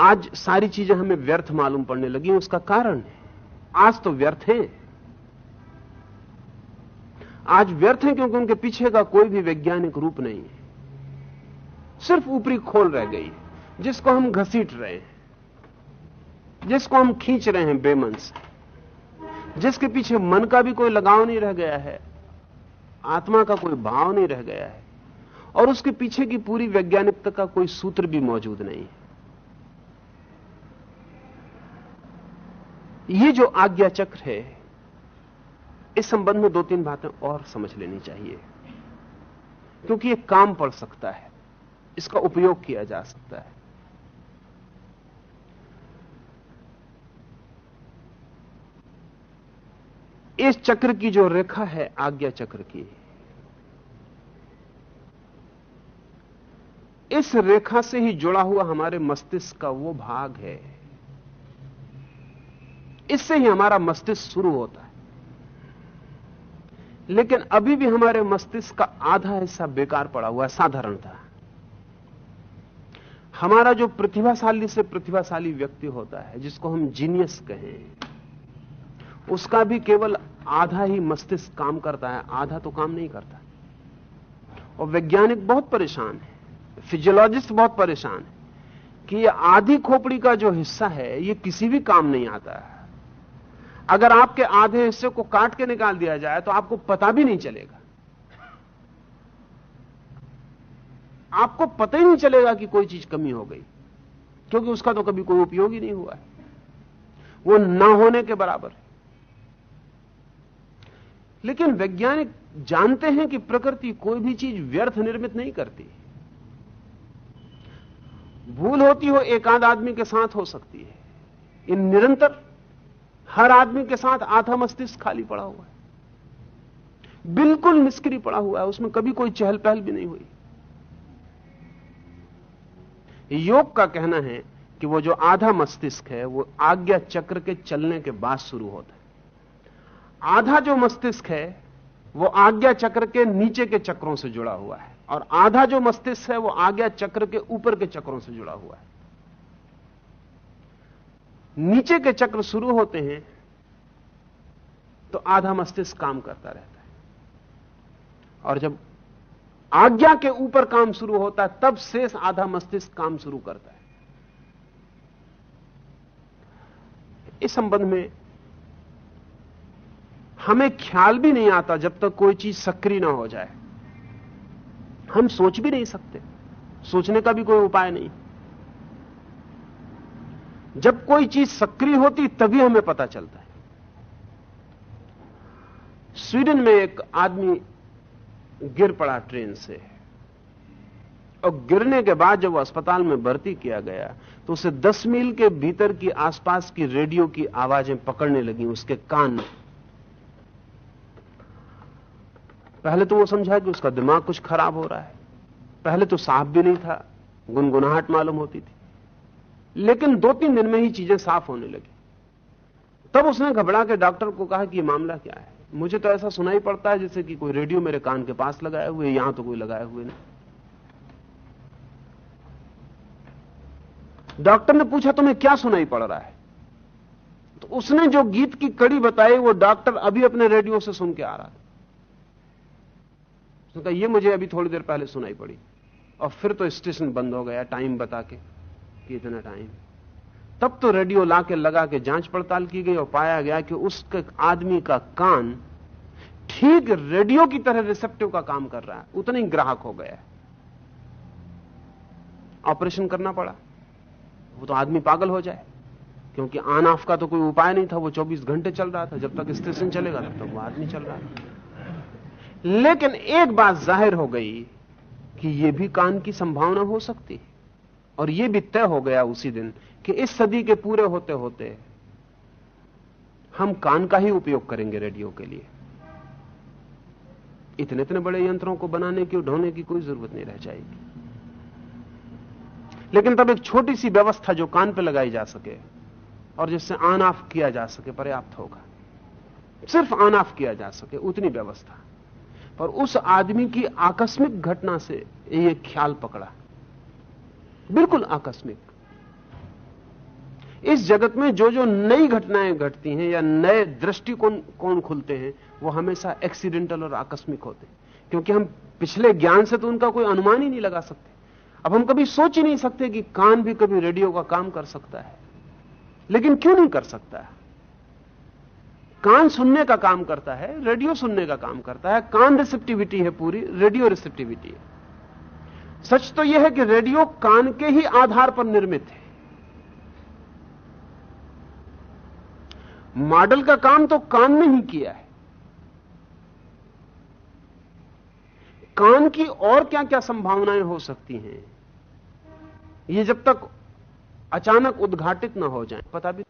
आज सारी चीज़ें हमें व्यर्थ मालूम पड़ने लगी, उसका कारण है। आज तो व्यर्थ हैं। आज व्यर्थ हैं क्योंकि उनके पीछे का कोई भी वैज्ञानिक रूप नहीं है। सिर्फ़ ऊपरी खोल रह गई जिसको हम घसीट रहे हैं, जिसको हम खींच रहे हैं बेमन से जिसके पीछे मन का भी कोई लगाव नहीं रह गया है, आत्मा का कोई भाव नहीं रह गया है, और उसके पीछे की पूरी वैज्ञानिकता का कोई सूत्र भी मौजूद नहीं है। ये जो आज्ञा चक्र है, इस संबंध में दो तीन बातें और समझ लेनी चाहिए, क्योंकि ये काम पड़ सकता है। इसका उपयोग किया जा सकता है। इस चक्र की जो रेखा है, आज्ञा चक्र की, इस रेखा से ही जुड़ा हुआ हमारे मस्तिष्क का वो भाग है। इससे ही हमारा मस्तिष्क शुरू होता है। लेकिन अभी भी हमारे मस्तिष्क का आधा हिस्सा बेकार पड़ा हुआ है, साधारणता। हमारा जो प्रतिभाशाली से प्रतिभाशाली व्यक्ति होता है, जिसको हम जीनियस कहें, उसका भी केवल आधा ही मस्तिष्क काम करता है, आधा तो काम नहीं करता। और वैज्ञानिक बहुत परेशान है फिजियोलॉजिस्ट बहुत परेशान है, कि ये आधी खोपड़ी का जो हिस्सा है, ये किसी भी काम नहीं आता। है अगर आपके आधे हिस्से को काट के निकाल दिया जाए तो आपको पता भी नहीं चलेगा। आपको पता ही नहीं चलेगा कि कोई चीज़ कमी हो गई, क्योंकि उसका तो कभी कोई उपयोग ही नहीं हुआ है। वो ना होने के बराबर है। लेकिन वैज्ञानिक जानते हैं कि प्रकृति कोई भी चीज़ व्यर्थ निर्मित नहीं करती। भूल होती हो एकाध आदमी के साथ हो सकती है। इन निरंतर, हर आदमी के साथ आधा मस्तिष्क खाली पड़ा हुआ है। बिल्कुल निष्क्रिय पड़ा हुआ है, उसमें कभी कोई चहल पहल भी नहीं हुई। योग का कहना है कि वो जो आधा मस्तिष्क है, वो आज्ञा चक्र के चलने के बाद शुरू होता है। आधा जो मस्तिष्क है, वो आज्ञा चक्र के नीचे के चक्रों से जुड़ा हुआ है और आधा जो मस्तिष्क है, वो आज्ञा चक्र के ऊपर के चक्रों से जुड़ा हुआ है। नीचे के चक्र शुरू होते हैं तो आधा मस्तिष्क काम करता रहता है। और जब आज्ञा के ऊपर काम शुरू होता है, तब शेष आधा मस्तिष्क काम शुरू करता है। इस संबंध में हमें ख्याल भी नहीं आता जब तक कोई चीज़ सक्रिय ना हो जाए। हम सोच भी नहीं सकते। सोचने का भी कोई उपाय नहीं। जब कोई चीज़ सक्रिय होती, तभी हमें पता चलता है। स्वीडन में एक आदमी गिर पड़ा ट्रेन से। और गिरने के बाद जब वो अस्पताल में भर्ती किया गया तो उसे 10 मील के भीतर की आसपास की रेडियो की आवाज़ें पकड़ने लगी, उसके कान। में पहले तो वो समझा कि उसका दिमाग कुछ खराब हो रहा है। पहले तो साफ़ भी नहीं था, गुनगुनाहट मालूम होती थी। लेकिन दो तीन दिन में ही चीज़ें साफ़ होने लगी। तब उसने घबरा के डॉक्टर को कहा कि यह मामला क्या है? मुझे तो ऐसा सुनाई पड़ता है जैसे कि कोई रेडियो मेरे कान के पास लगाए हुए, यहाँ तो कोई लगाए हुए नहीं। डॉक्टर ने पूछा, तुम्हें क्या सुनाई पड़ रहा है? तो उसने जो गीत की कड़ी बताई, वो डॉक्टर अभी अपने रेडियो से सुन के आ रहा था। उसने कहा, ये मुझे अभी थोड़ी देर पहले सुनाई पड़ी, और फिर तो स्टेशन बंद हो गया, टाइम बता के, कि इतना टाइम तब तो रेडियो ला के लगा के जाँच पड़ताल की गई और पाया गया कि उस आदमी का कान ठीक रेडियो की तरह रिसेप्टिव का काम कर रहा है। उतना ही ग्राहक हो गया ऑपरेशन करना पड़ा। वो तो आदमी पागल हो जाए। क्योंकि ऑन ऑफ़ का तो कोई उपाय नहीं था। वो 24 घंटे चल रहा था। जब तक स्टेशन चलेगा, तब तक वो आदमी चल रहा था लेकिन एक बात ज़ाहिर हो गई कि यह भी कान की संभावना हो सकती है। और यह भी तय हो गया उसी दिन कि इस सदी के पूरे होते होते हम कान का ही उपयोग करेंगे रेडियो के लिए। इतने इतने बड़े यंत्रों को बनाने की ढोने की कोई ज़रूरत नहीं रह जाएगी। लेकिन तब एक छोटी सी व्यवस्था जो कान पे लगाई जा सके और जिससे ऑन ऑफ़ किया जा सके, पर्याप्त होगा। सिर्फ़ ऑन ऑफ़ किया जा सके, उतनी व्यवस्था। पर उस आदमी की आकस्मिक घटना से यह ख्याल पकड़ा। बिल्कुल आकस्मिक। इस जगत में जो जो नई घटनाएँ घटती हैं या नए दृष्टिकोण कौन खुलते हैं, वो हमेशा एक्सीडेंटल और आकस्मिक होते हैं। क्योंकि हम पिछले ज्ञान से तो उनका कोई अनुमान ही नहीं लगा सकते। अब हम कभी सोच ही नहीं सकते कि कान भी कभी रेडियो का काम कर सकता है। लेकिन क्यों नहीं कर सकता है? कान सुनने का काम करता है, रेडियो सुनने का काम करता है, कान रिसेप्टिविटी है पूरी, रेडियो रिसेप्टिविटी है। सच तो यह है कि रेडियो कान के ही आधार पर निर्मित है। मॉडल का काम तो कान ने ही किया है। कान की और क्या क्या संभावनाएँ हो सकती हैं, ये जब तक अचानक उद्घाटित ना हो जाए, पता भी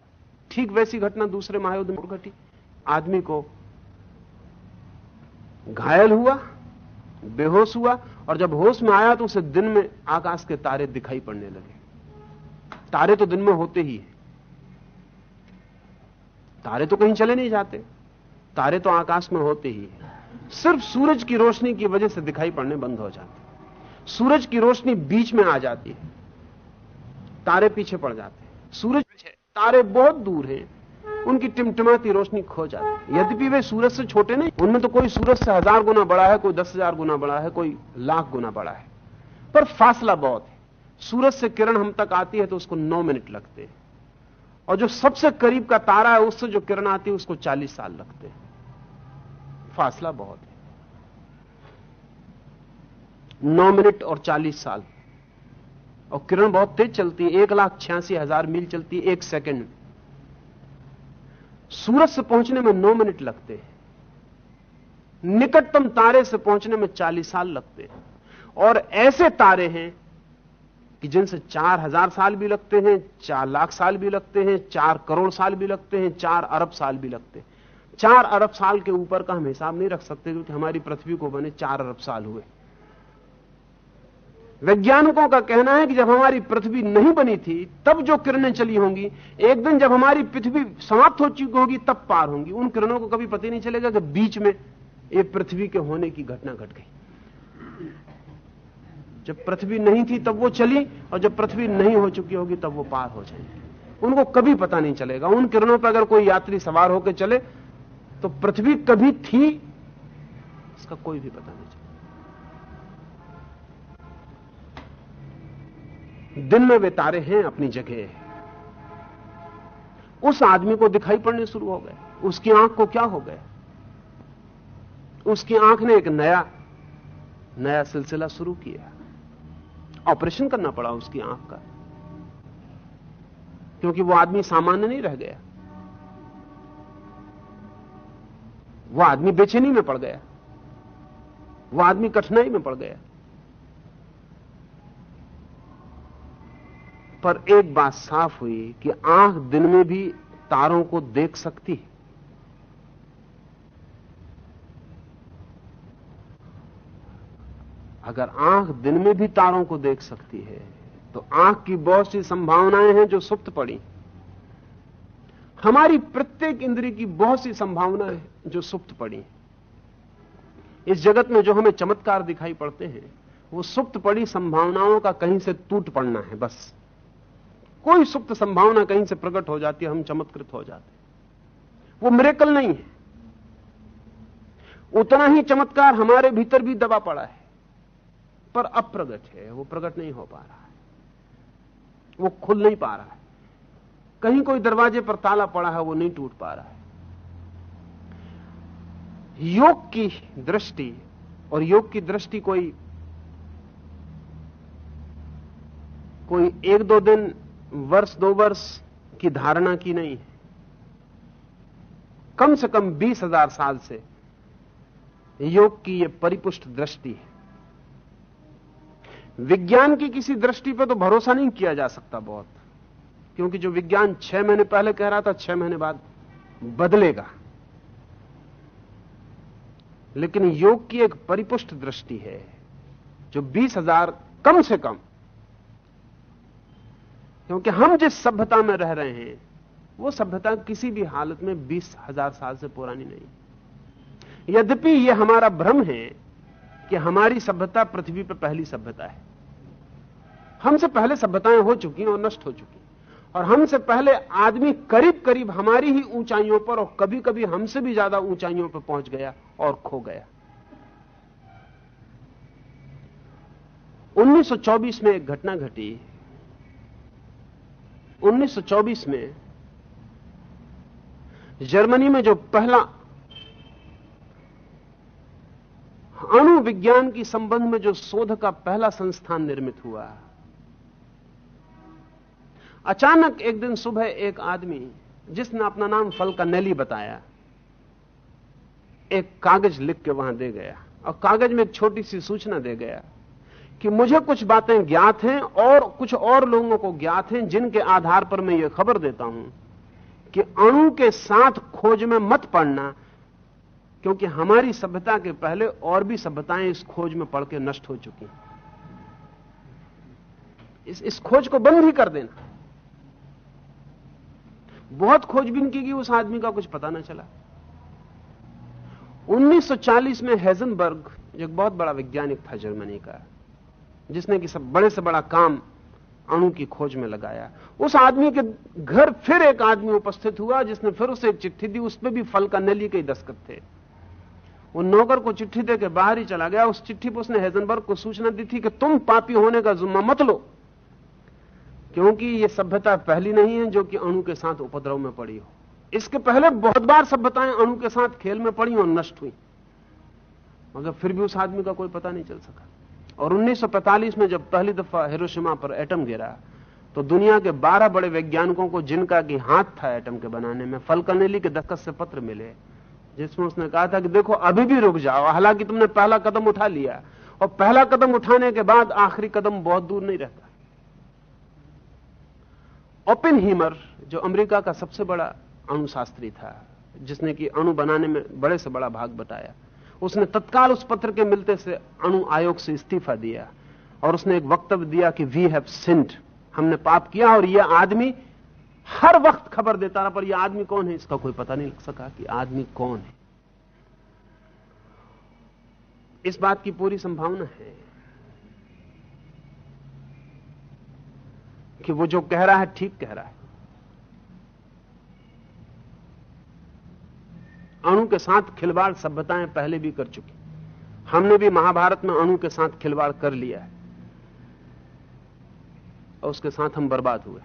ठीक वैसी घटना दूसरे महायुद्ध में घटी, आदमी को घायल हुआ बेहोश हुआ और जब होश में आया तो उसे दिन में आकाश के तारे दिखाई पड़ने लगे। तारे तो दिन में होते ही है। तारे तो कहीं चले नहीं जाते। तारे तो आकाश में होते ही है। सिर्फ़ सूरज की रोशनी की वजह से दिखाई पड़ने बंद हो जाते सूरज की रोशनी बीच में आ जाती है। तारे पीछे पड़ जाते हैं। सूरज तारे बहुत दूर हैं। उनकी टिमटिमाती रोशनी खो जाती है। यद्यपि वे सूरज से छोटे नहीं, उनमें तो कोई सूरज से हज़ार गुना बड़ा है, कोई दस हज़ार गुना बड़ा है, कोई लाख गुना बड़ा है। पर फासला बहुत है। सूरज से किरण हम तक आती है तो उसको नौ मिनट लगते हैं। और जो सबसे करीब का तारा है, उससे जो किरण आती है, उसको चालीस साल लगते हैं। फासला बहुत है। नौ मिनट और चालीस साल। और किरण बहुत तेज चलती है। एक लाख छियासी हज़ार मील चलती है एक सेकंड में। सूरज से पहुँचने में नौ मिनट लगते हैं। निकटतम तारे से पहुँचने में चालीस साल लगते हैं। और ऐसे तारे हैं कि जिनसे चार हज़ार साल भी लगते हैं, चार लाख साल भी लगते हैं, चार करोड़ साल भी लगते हैं, चार अरब साल भी लगते हैं। चार अरब साल के ऊपर का हम हिसाब नहीं रख सकते क्योंकि हमारी पृथ्वी को बने चार अरब साल हुए। वैज्ञानिकों का कहना है कि जब हमारी पृथ्वी नहीं बनी थी, तब जो किरणें चली होंगी, एक दिन जब हमारी पृथ्वी समाप्त हो चुकी होगी, तब पार होंगी। उन किरणों को कभी पता नहीं चलेगा कि बीच में एक पृथ्वी के होने की घटना घट गट गई। जब पृथ्वी नहीं थी, तब वो चली, और जब पृथ्वी नहीं हो चुकी होगी, तब वो पार हो जाएँगी। उनको कभी पता नहीं चलेगा। उन किरणों पर अगर कोई यात्री सवार होकर चले तो पृथ्वी कभी थी, इसका कोई भी पता नहीं। दिन में वे तारे हैं अपनी जगह। उस आदमी को दिखाई पड़ने शुरू हो गए। उसकी आँख को क्या हो गया उसकी आँख ने एक नया नया सिलसिला शुरू किया। ऑपरेशन करना पड़ा उसकी आँख का। क्योंकि वो आदमी सामान्य नहीं रह गया। वो आदमी बेचैनी में पड़ गया। वो आदमी कठिनाई में पड़ गया। पर एक बात साफ़ हुई कि आँख दिन में भी तारों को देख सकती है। अगर आँख दिन में भी तारों को देख सकती है तो आँख की बहुत सी संभावनाएँ हैं जो सुप्त पड़ी। हमारी प्रत्येक इंद्री की बहुत सी संभावनाएँ जो सुप्त पड़ी। इस जगत में जो हमें चमत्कार दिखाई पड़ते हैं, वो सुप्त पड़ी संभावनाओं का कहीं से टूट पड़ना है, बस। कोई सुप्त संभावना कहीं से प्रकट हो जाती है, हम चमत्कृत हो जाते वो मिरेकल नहीं है। उतना ही चमत्कार हमारे भीतर भी दबा पड़ा है। पर अप्रगट है, वो प्रकट नहीं हो पा रहा है। वो खुल नहीं पा रहा है। कहीं कोई दरवाजे पर ताला पड़ा है, वो नहीं टूट पा रहा है। योग की दृष्टि और योग की दृष्टि कोई कोई एक दो दिन वर्ष दो वर्ष की धारणा की नहीं है। कम से कम बीस हज़ार साल से योग की यह परिपुष्ट दृष्टि है। विज्ञान की किसी दृष्टि पर तो भरोसा नहीं किया जा सकता बहुत, क्योंकि जो विज्ञान छह महीने पहले कह रहा था, छह महीने बाद बदलेगा। लेकिन योग की एक परिपुष्ट दृष्टि है, जो बीस हज़ार कम से कम क्योंकि हम जिस सभ्यता में रह रहे हैं, वो सभ्यता किसी भी हालत में बीस हज़ार साल से पुरानी नहीं। यद्यपि यह हमारा भ्रम है कि हमारी सभ्यता पृथ्वी पर पहली सभ्यता है। हमसे पहले सभ्यताएँ हो चुकी और नष्ट हो चुकी और हमसे पहले आदमी करीब करीब हमारी ही ऊंचाइयों पर और कभी कभी हमसे भी ज़्यादा ऊंचाइयों पर पहुँच गया और खो गया। 1924 में एक घटना घटी। 1924 में जर्मनी में जो पहला अणु विज्ञान की संबंध में जो शोध का पहला संस्थान निर्मित हुआ, अचानक एक दिन सुबह एक आदमी, जिसने अपना नाम फल का नेली बताया, एक कागज़ लिख के वहाँ दे गया और कागज़ में एक छोटी सी सूचना दे गया। कि मुझे कुछ बातें ज्ञात हैं और कुछ और लोगों को ज्ञात हैं जिनके आधार पर मैं यह खबर देता हूँ कि अणु के साथ खोज में मत पड़ना क्योंकि हमारी सभ्यता के पहले और भी सभ्यताएँ इस खोज में पड़ के नष्ट हो चुकी हैं। इस, इस खोज को बंद ही कर देना। बहुत खोजबीन की गई उस आदमी का कुछ पता ना चला। 1940 में हेजनबर्ग एक बहुत बड़ा वैज्ञानिक था जर्मनी का जिसने कि सब बड़े से बड़ा काम अणु की खोज में लगाया। उस आदमी के घर फिर एक आदमी उपस्थित हुआ, जिसने फिर उसे एक चिट्ठी दी। उसमें भी फल का नली के दस्तखत थे। वो नौकर को चिट्ठी दे के बाहर ही चला गया। उस चिट्ठी पर उसने हेजनबर्ग को सूचना दी थी कि तुम पापी होने का जुम्मा मत लो, क्योंकि यह सभ्यता पहली नहीं है जो कि अणु के साथ उपद्रव में पड़ी हो। इसके पहले बहुत बार सभ्यताएँ अणु के साथ खेल में पड़ी और नष्ट हुई। मगर फिर भी उस आदमी का कोई पता नहीं चल सका। और 1945 में जब पहली दफ़ा हिरोशिमा पर एटम गिरा तो दुनिया के 12 बड़े वैज्ञानिकों को जिनका कि हाथ था एटम के बनाने में, फलकनेली के दस्तखत से पत्र मिले, जिसमें उसने कहा था कि देखो, अभी भी रुक जाओ। हालाँकि तुमने पहला कदम उठा लिया, और पहला कदम उठाने के बाद आखिरी कदम बहुत दूर नहीं रहता। ओपन हीमर जो अमेरिका का सबसे बड़ा अणुशास्त्री था, जिसने कि अणु बनाने में बड़े से बड़ा भाग बताया उसने तत्काल उस पत्र के मिलते से अणु आयोग से इस्तीफा दिया और उसने एक वक्तव्य दिया कि वी हैव सिंट हमने पाप किया और यह आदमी हर वक्त खबर देता रहा, पर यह आदमी कौन है? इसका कोई पता नहीं लग सका कि आदमी कौन है। इस बात की पूरी संभावना है कि वो जो कह रहा है, ठीक कह रहा है। अणु के साथ खिलवाड़ सभ्यताएँ पहले भी कर चुकी। हमने भी महाभारत में अणु के साथ खिलवाड़ कर लिया है। और उसके साथ हम बर्बाद हुए।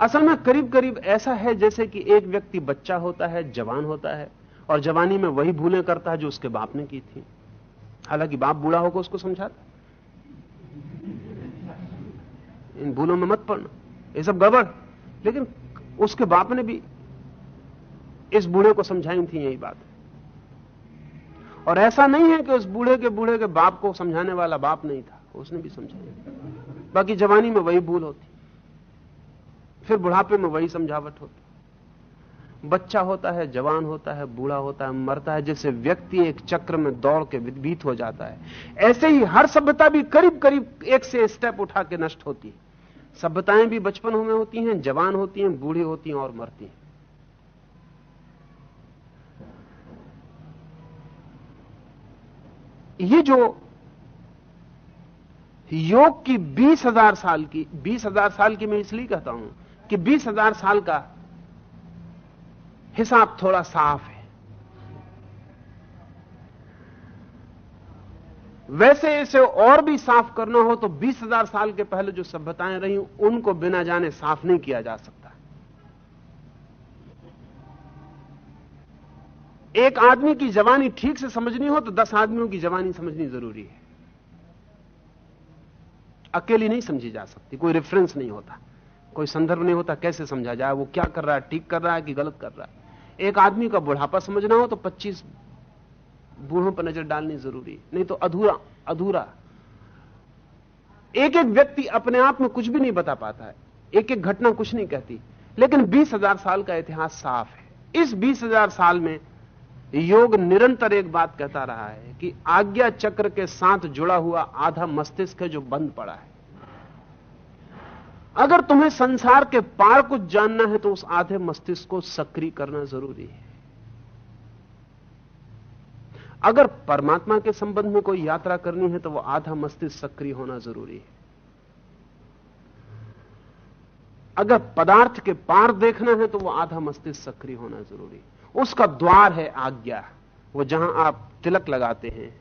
असल में करीब करीब ऐसा है जैसे कि एक व्यक्ति बच्चा होता है, जवान होता है, और जवानी में वही भूलें करता है जो उसके बाप ने की थी। हालाँकि बाप बूढ़ा होकर उसको समझाता इन भूलों में मत पड़ना। ये सब गड़बड़। लेकिन उसके बाप ने भी इस बूढ़े को समझाई थी यही बात। और ऐसा नहीं है कि उस बूढ़े के बूढ़े के बाप को समझाने वाला बाप नहीं था, उसने भी समझाया। बाकी जवानी में वही भूल होती, फिर बुढ़ापे में वही समझावट होती। बच्चा होता है, जवान होता है, बूढ़ा होता है, मरता है जैसे व्यक्ति एक चक्र में दौड़ के विभीत हो जाता है। ऐसे ही हर सभ्यता भी करीब करीब एक से स्टेप उठा के नष्ट होती है। सभ्यताएँ भी बचपन में होती हैं, जवान होती हैं, बूढ़ी होती हैं और मरती हैं। ये जो योग की बीस हज़ार साल की, बीस हज़ार साल की मैं इसलिए कहता हूँ कि बीस हज़ार साल का हिसाब थोड़ा साफ़ है। वैसे इसे और भी साफ़ करना हो तो बीस हज़ार साल के पहले जो सभ्यताएँ रही, उनको बिना जाने साफ़ नहीं किया जा सकता। एक आदमी की जवानी ठीक से समझनी हो तो दस आदमियों की जवानी समझनी ज़रूरी है। अकेली नहीं समझी जा सकती, कोई रेफरेंस नहीं होता, कोई संदर्भ नहीं होता कैसे समझा जाए, वो क्या कर रहा है, ठीक कर रहा है कि गलत कर रहा है। एक आदमी का बुढ़ापा समझना हो तो 25 बूढ़ों पर नज़र डालनी ज़रूरी है, नहीं तो अधूरा अधूरा। एक एक व्यक्ति अपने आप में कुछ भी नहीं बता पाता है, एक एक घटना कुछ नहीं कहती, लेकिन बीस हज़ार साल का इतिहास साफ़ है। इस बीस हज़ार साल में योग निरंतर एक बात कहता रहा है कि आज्ञा चक्र के साथ जुड़ा हुआ आधा मस्तिष्क है जो बंद पड़ा है। अगर तुम्हें संसार के पार कुछ जानना है तो उस आधे मस्तिष्क को सक्रिय करना ज़रूरी है। अगर परमात्मा के संबंध में कोई यात्रा करनी है तो वो आधा मस्तिष्क सक्रिय होना ज़रूरी है। अगर पदार्थ के पार देखना है तो वो आधा मस्तिष्क सक्रिय होना ज़रूरी है। उसका द्वार है आज्ञा, वो जहाँ आप तिलक लगाते हैं।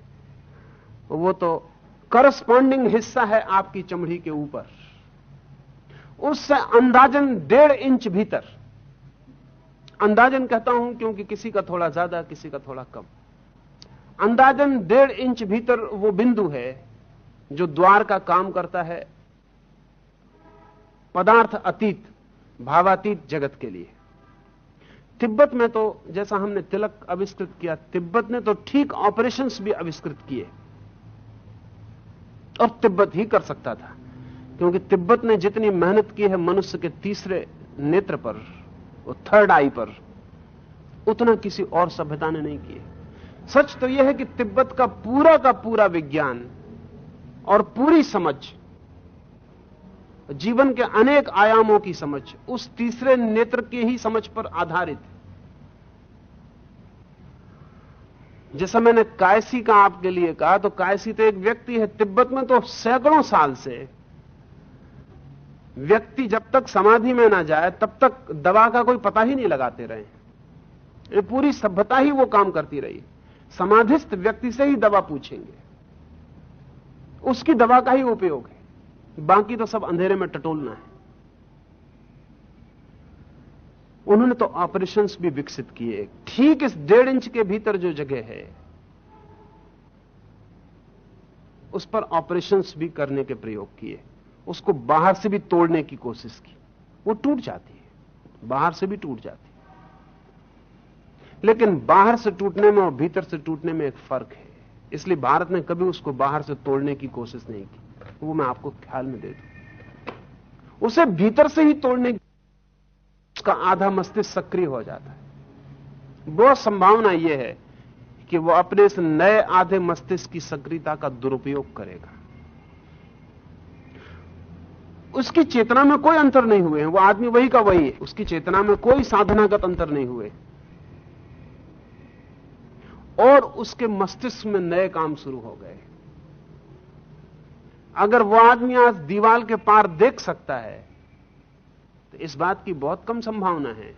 वो तो करस्पॉन्डिंग हिस्सा है आपकी चमड़ी के ऊपर। उससे अंदाजन डेढ़ इंच भीतर। अंदाजन कहता हूँ क्योंकि किसी का थोड़ा ज़्यादा, किसी का थोड़ा कम। अंदाजन डेढ़ इंच भीतर वो बिंदु है जो द्वार का काम करता है। पदार्थ अतीत, भावातीत जगत के लिए। तिब्बत में तो जैसा हमने तिलक आविष्कृत किया, तिब्बत ने तो ठीक ऑपरेशंस भी आविष्कृत किए। और तिब्बत ही कर सकता था, क्योंकि तिब्बत ने जितनी मेहनत की है मनुष्य के तीसरे नेत्र पर, वो थर्ड आई पर, उतना किसी और सभ्यता ने नहीं किए। सच तो यह है कि तिब्बत का पूरा का पूरा विज्ञान और पूरी समझ जीवन के अनेक आयामों की समझ, उस तीसरे नेत्र की ही समझ पर आधारित है। जैसा मैंने कायसी का आपके लिए कहा तो कायसी तो एक व्यक्ति है। तिब्बत में तो सैकड़ों साल से व्यक्ति जब तक समाधि में ना जाए, तब तक दवा का कोई पता ही नहीं लगाते रहे। ये पूरी सभ्यता ही वो काम करती रही। समाधिस्थ व्यक्ति से ही दवा पूछेंगे। उसकी दवा का ही उपयोग है। बाकी तो सब अंधेरे में टटोलना है। उन्होंने तो ऑपरेशंस भी विकसित किए। ठीक इस डेढ़ इंच के भीतर जो जगह है, उस पर ऑपरेशंस भी करने के प्रयोग किए। उसको बाहर से भी तोड़ने की कोशिश की। वो टूट जाती है। बाहर से भी टूट जाती है। लेकिन बाहर से टूटने में और भीतर से टूटने में एक फ़र्क है। इसलिए भारत ने कभी उसको बाहर से तोड़ने की कोशिश नहीं की। वो मैं आपको ख्याल में दे दू। उसे भीतर से ही तोड़ने उसका आधा मस्तिष्क सक्रिय हो जाता है। बहुत संभावना यह है कि वो अपने इस नए आधे मस्तिष्क की सक्रियता का दुरुपयोग करेगा। उसकी चेतना में कोई अंतर नहीं हुए हैं। वो आदमी वही का वही है। उसकी चेतना में कोई साधनागत अंतर नहीं हुए। और उसके मस्तिष्क में नए काम शुरू हो गए। अगर वो आदमी आज दीवाल के पार देख सकता है तो इस बात की बहुत कम संभावना है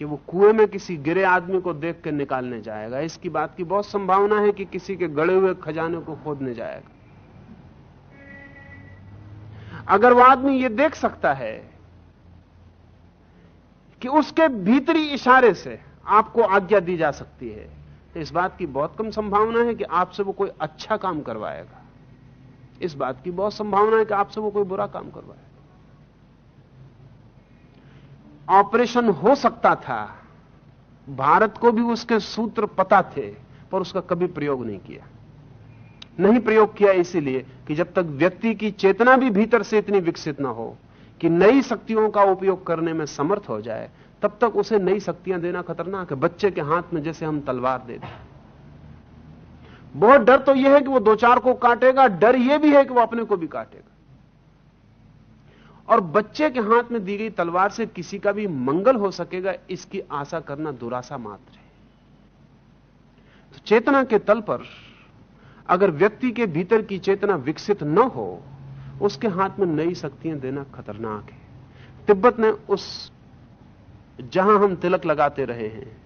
कि वो कुएँ में किसी गिरे आदमी को देख कर निकालने जाएगा। इसकी बात की बहुत संभावना है कि किसी के गड़े हुए खजाने को खोदने जाएगा। अगर वो आदमी ये देख सकता है कि उसके भीतरी इशारे से आपको आज्ञा दी जा सकती है तो इस बात की बहुत कम संभावना है कि आपसे वो कोई अच्छा काम करवाएगा। इस बात की बहुत संभावना है कि आपसे वो कोई बुरा काम करवाए। ऑपरेशन हो सकता था, भारत को भी उसके सूत्र पता थे, पर उसका कभी प्रयोग नहीं किया। नहीं प्रयोग किया इसीलिए कि जब तक व्यक्ति की चेतना भी भीतर से इतनी विकसित ना हो कि नई शक्तियों का उपयोग करने में समर्थ हो जाए, तब तक उसे नई शक्तियाँ देना खतरनाक है। बच्चे के हाथ में जैसे हम तलवार दे दें। बहुत डर तो यह है कि वो दो चार को काटेगा, डर यह भी है कि वो अपने को भी काटेगा। और बच्चे के हाथ में दी गई तलवार से किसी का भी मंगल हो सकेगा, इसकी आशा करना दुराशा मात्र है। तो चेतना के तल पर, अगर व्यक्ति के भीतर की चेतना विकसित न हो, उसके हाथ में नई शक्तियाँ देना खतरनाक है। तिब्बत ने उस, जहाँ हम तिलक लगाते रहे हैं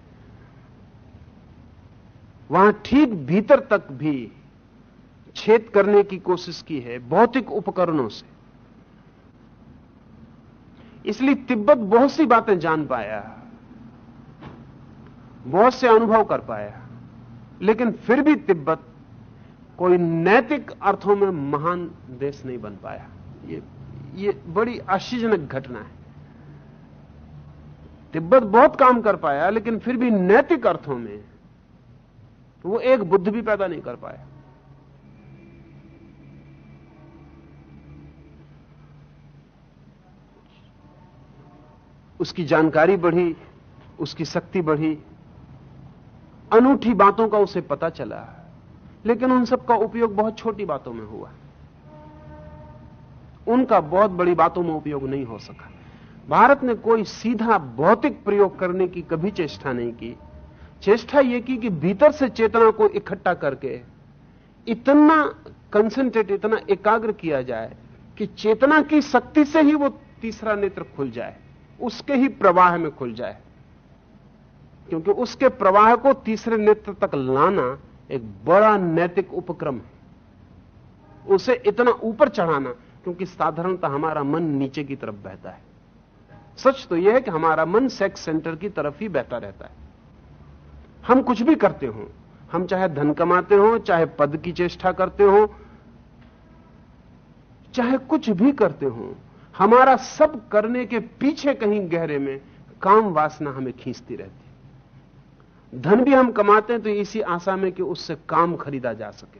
वहाँ ठीक भीतर तक भी छेद करने की कोशिश की है, भौतिक उपकरणों से। इसलिए तिब्बत बहुत सी बातें जान पाया, बहुत से अनुभव कर पाया, लेकिन फिर भी तिब्बत कोई नैतिक अर्थों में महान देश नहीं बन पाया। ये ये बड़ी आश्चर्यजनक घटना है। तिब्बत बहुत काम कर पाया, लेकिन फिर भी नैतिक अर्थों में वो एक बुद्ध भी पैदा नहीं कर पाया। उसकी जानकारी बढ़ी, उसकी शक्ति बढ़ी, अनूठी बातों का उसे पता चला, लेकिन उन सब का उपयोग बहुत छोटी बातों में हुआ। उनका बहुत बड़ी बातों में उपयोग नहीं हो सका। भारत ने कोई सीधा भौतिक प्रयोग करने की कभी चेष्टा नहीं की। चेष्टा यह की कि भीतर से चेतना को इकट्ठा करके इतना कंसंट्रेट इतना एकाग्र किया जाए कि चेतना की शक्ति से ही वो तीसरा नेत्र खुल जाए, उसके ही प्रवाह में खुल जाए। क्योंकि उसके प्रवाह को तीसरे नेत्र तक लाना एक बड़ा नैतिक उपक्रम है। उसे इतना ऊपर चढ़ाना, क्योंकि साधारणतः हमारा मन नीचे की तरफ़ बहता है। सच तो यह है कि हमारा मन सेक्स सेंटर की तरफ़ ही बहता रहता है। हम कुछ भी करते हो, हम चाहे धन कमाते हो, चाहे पद की चेष्टा करते हो, चाहे कुछ भी करते हो, हमारा सब करने के पीछे कहीं गहरे में काम वासना हमें खींचती रहती धन भी हम कमाते हैं तो इसी आशा में कि उससे काम खरीदा जा सके।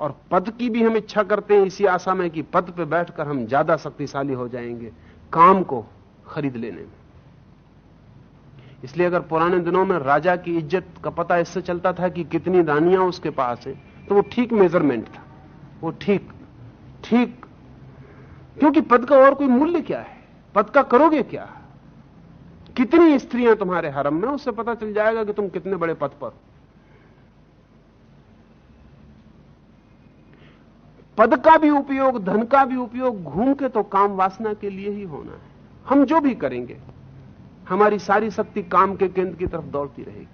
और पद की भी हम इच्छा करते हैं, इसी आशा में कि पद पे बैठकर हम ज़्यादा शक्तिशाली हो जाएँगे, काम को खरीद लेने में। इसलिए अगर पुराने दिनों में राजा की इज़्ज़त का पता इससे चलता था कि कितनी रानियाँ उसके पास है तो वो ठीक मेज़रमेंट था। वो ठीक ठीक। क्योंकि पद का और कोई मूल्य क्या है? पद का करोगे क्या? कितनी स्त्रियाँ तुम्हारे हरम में, उससे पता चल जाएगा कि तुम कितने बड़े पद पर पद का भी उपयोग, धन का भी उपयोग, घूम के तो काम वासना के लिए ही होना है। हम जो भी करेंगे हमारी सारी शक्ति काम के केंद्र की तरफ़ दौड़ती रहेगी।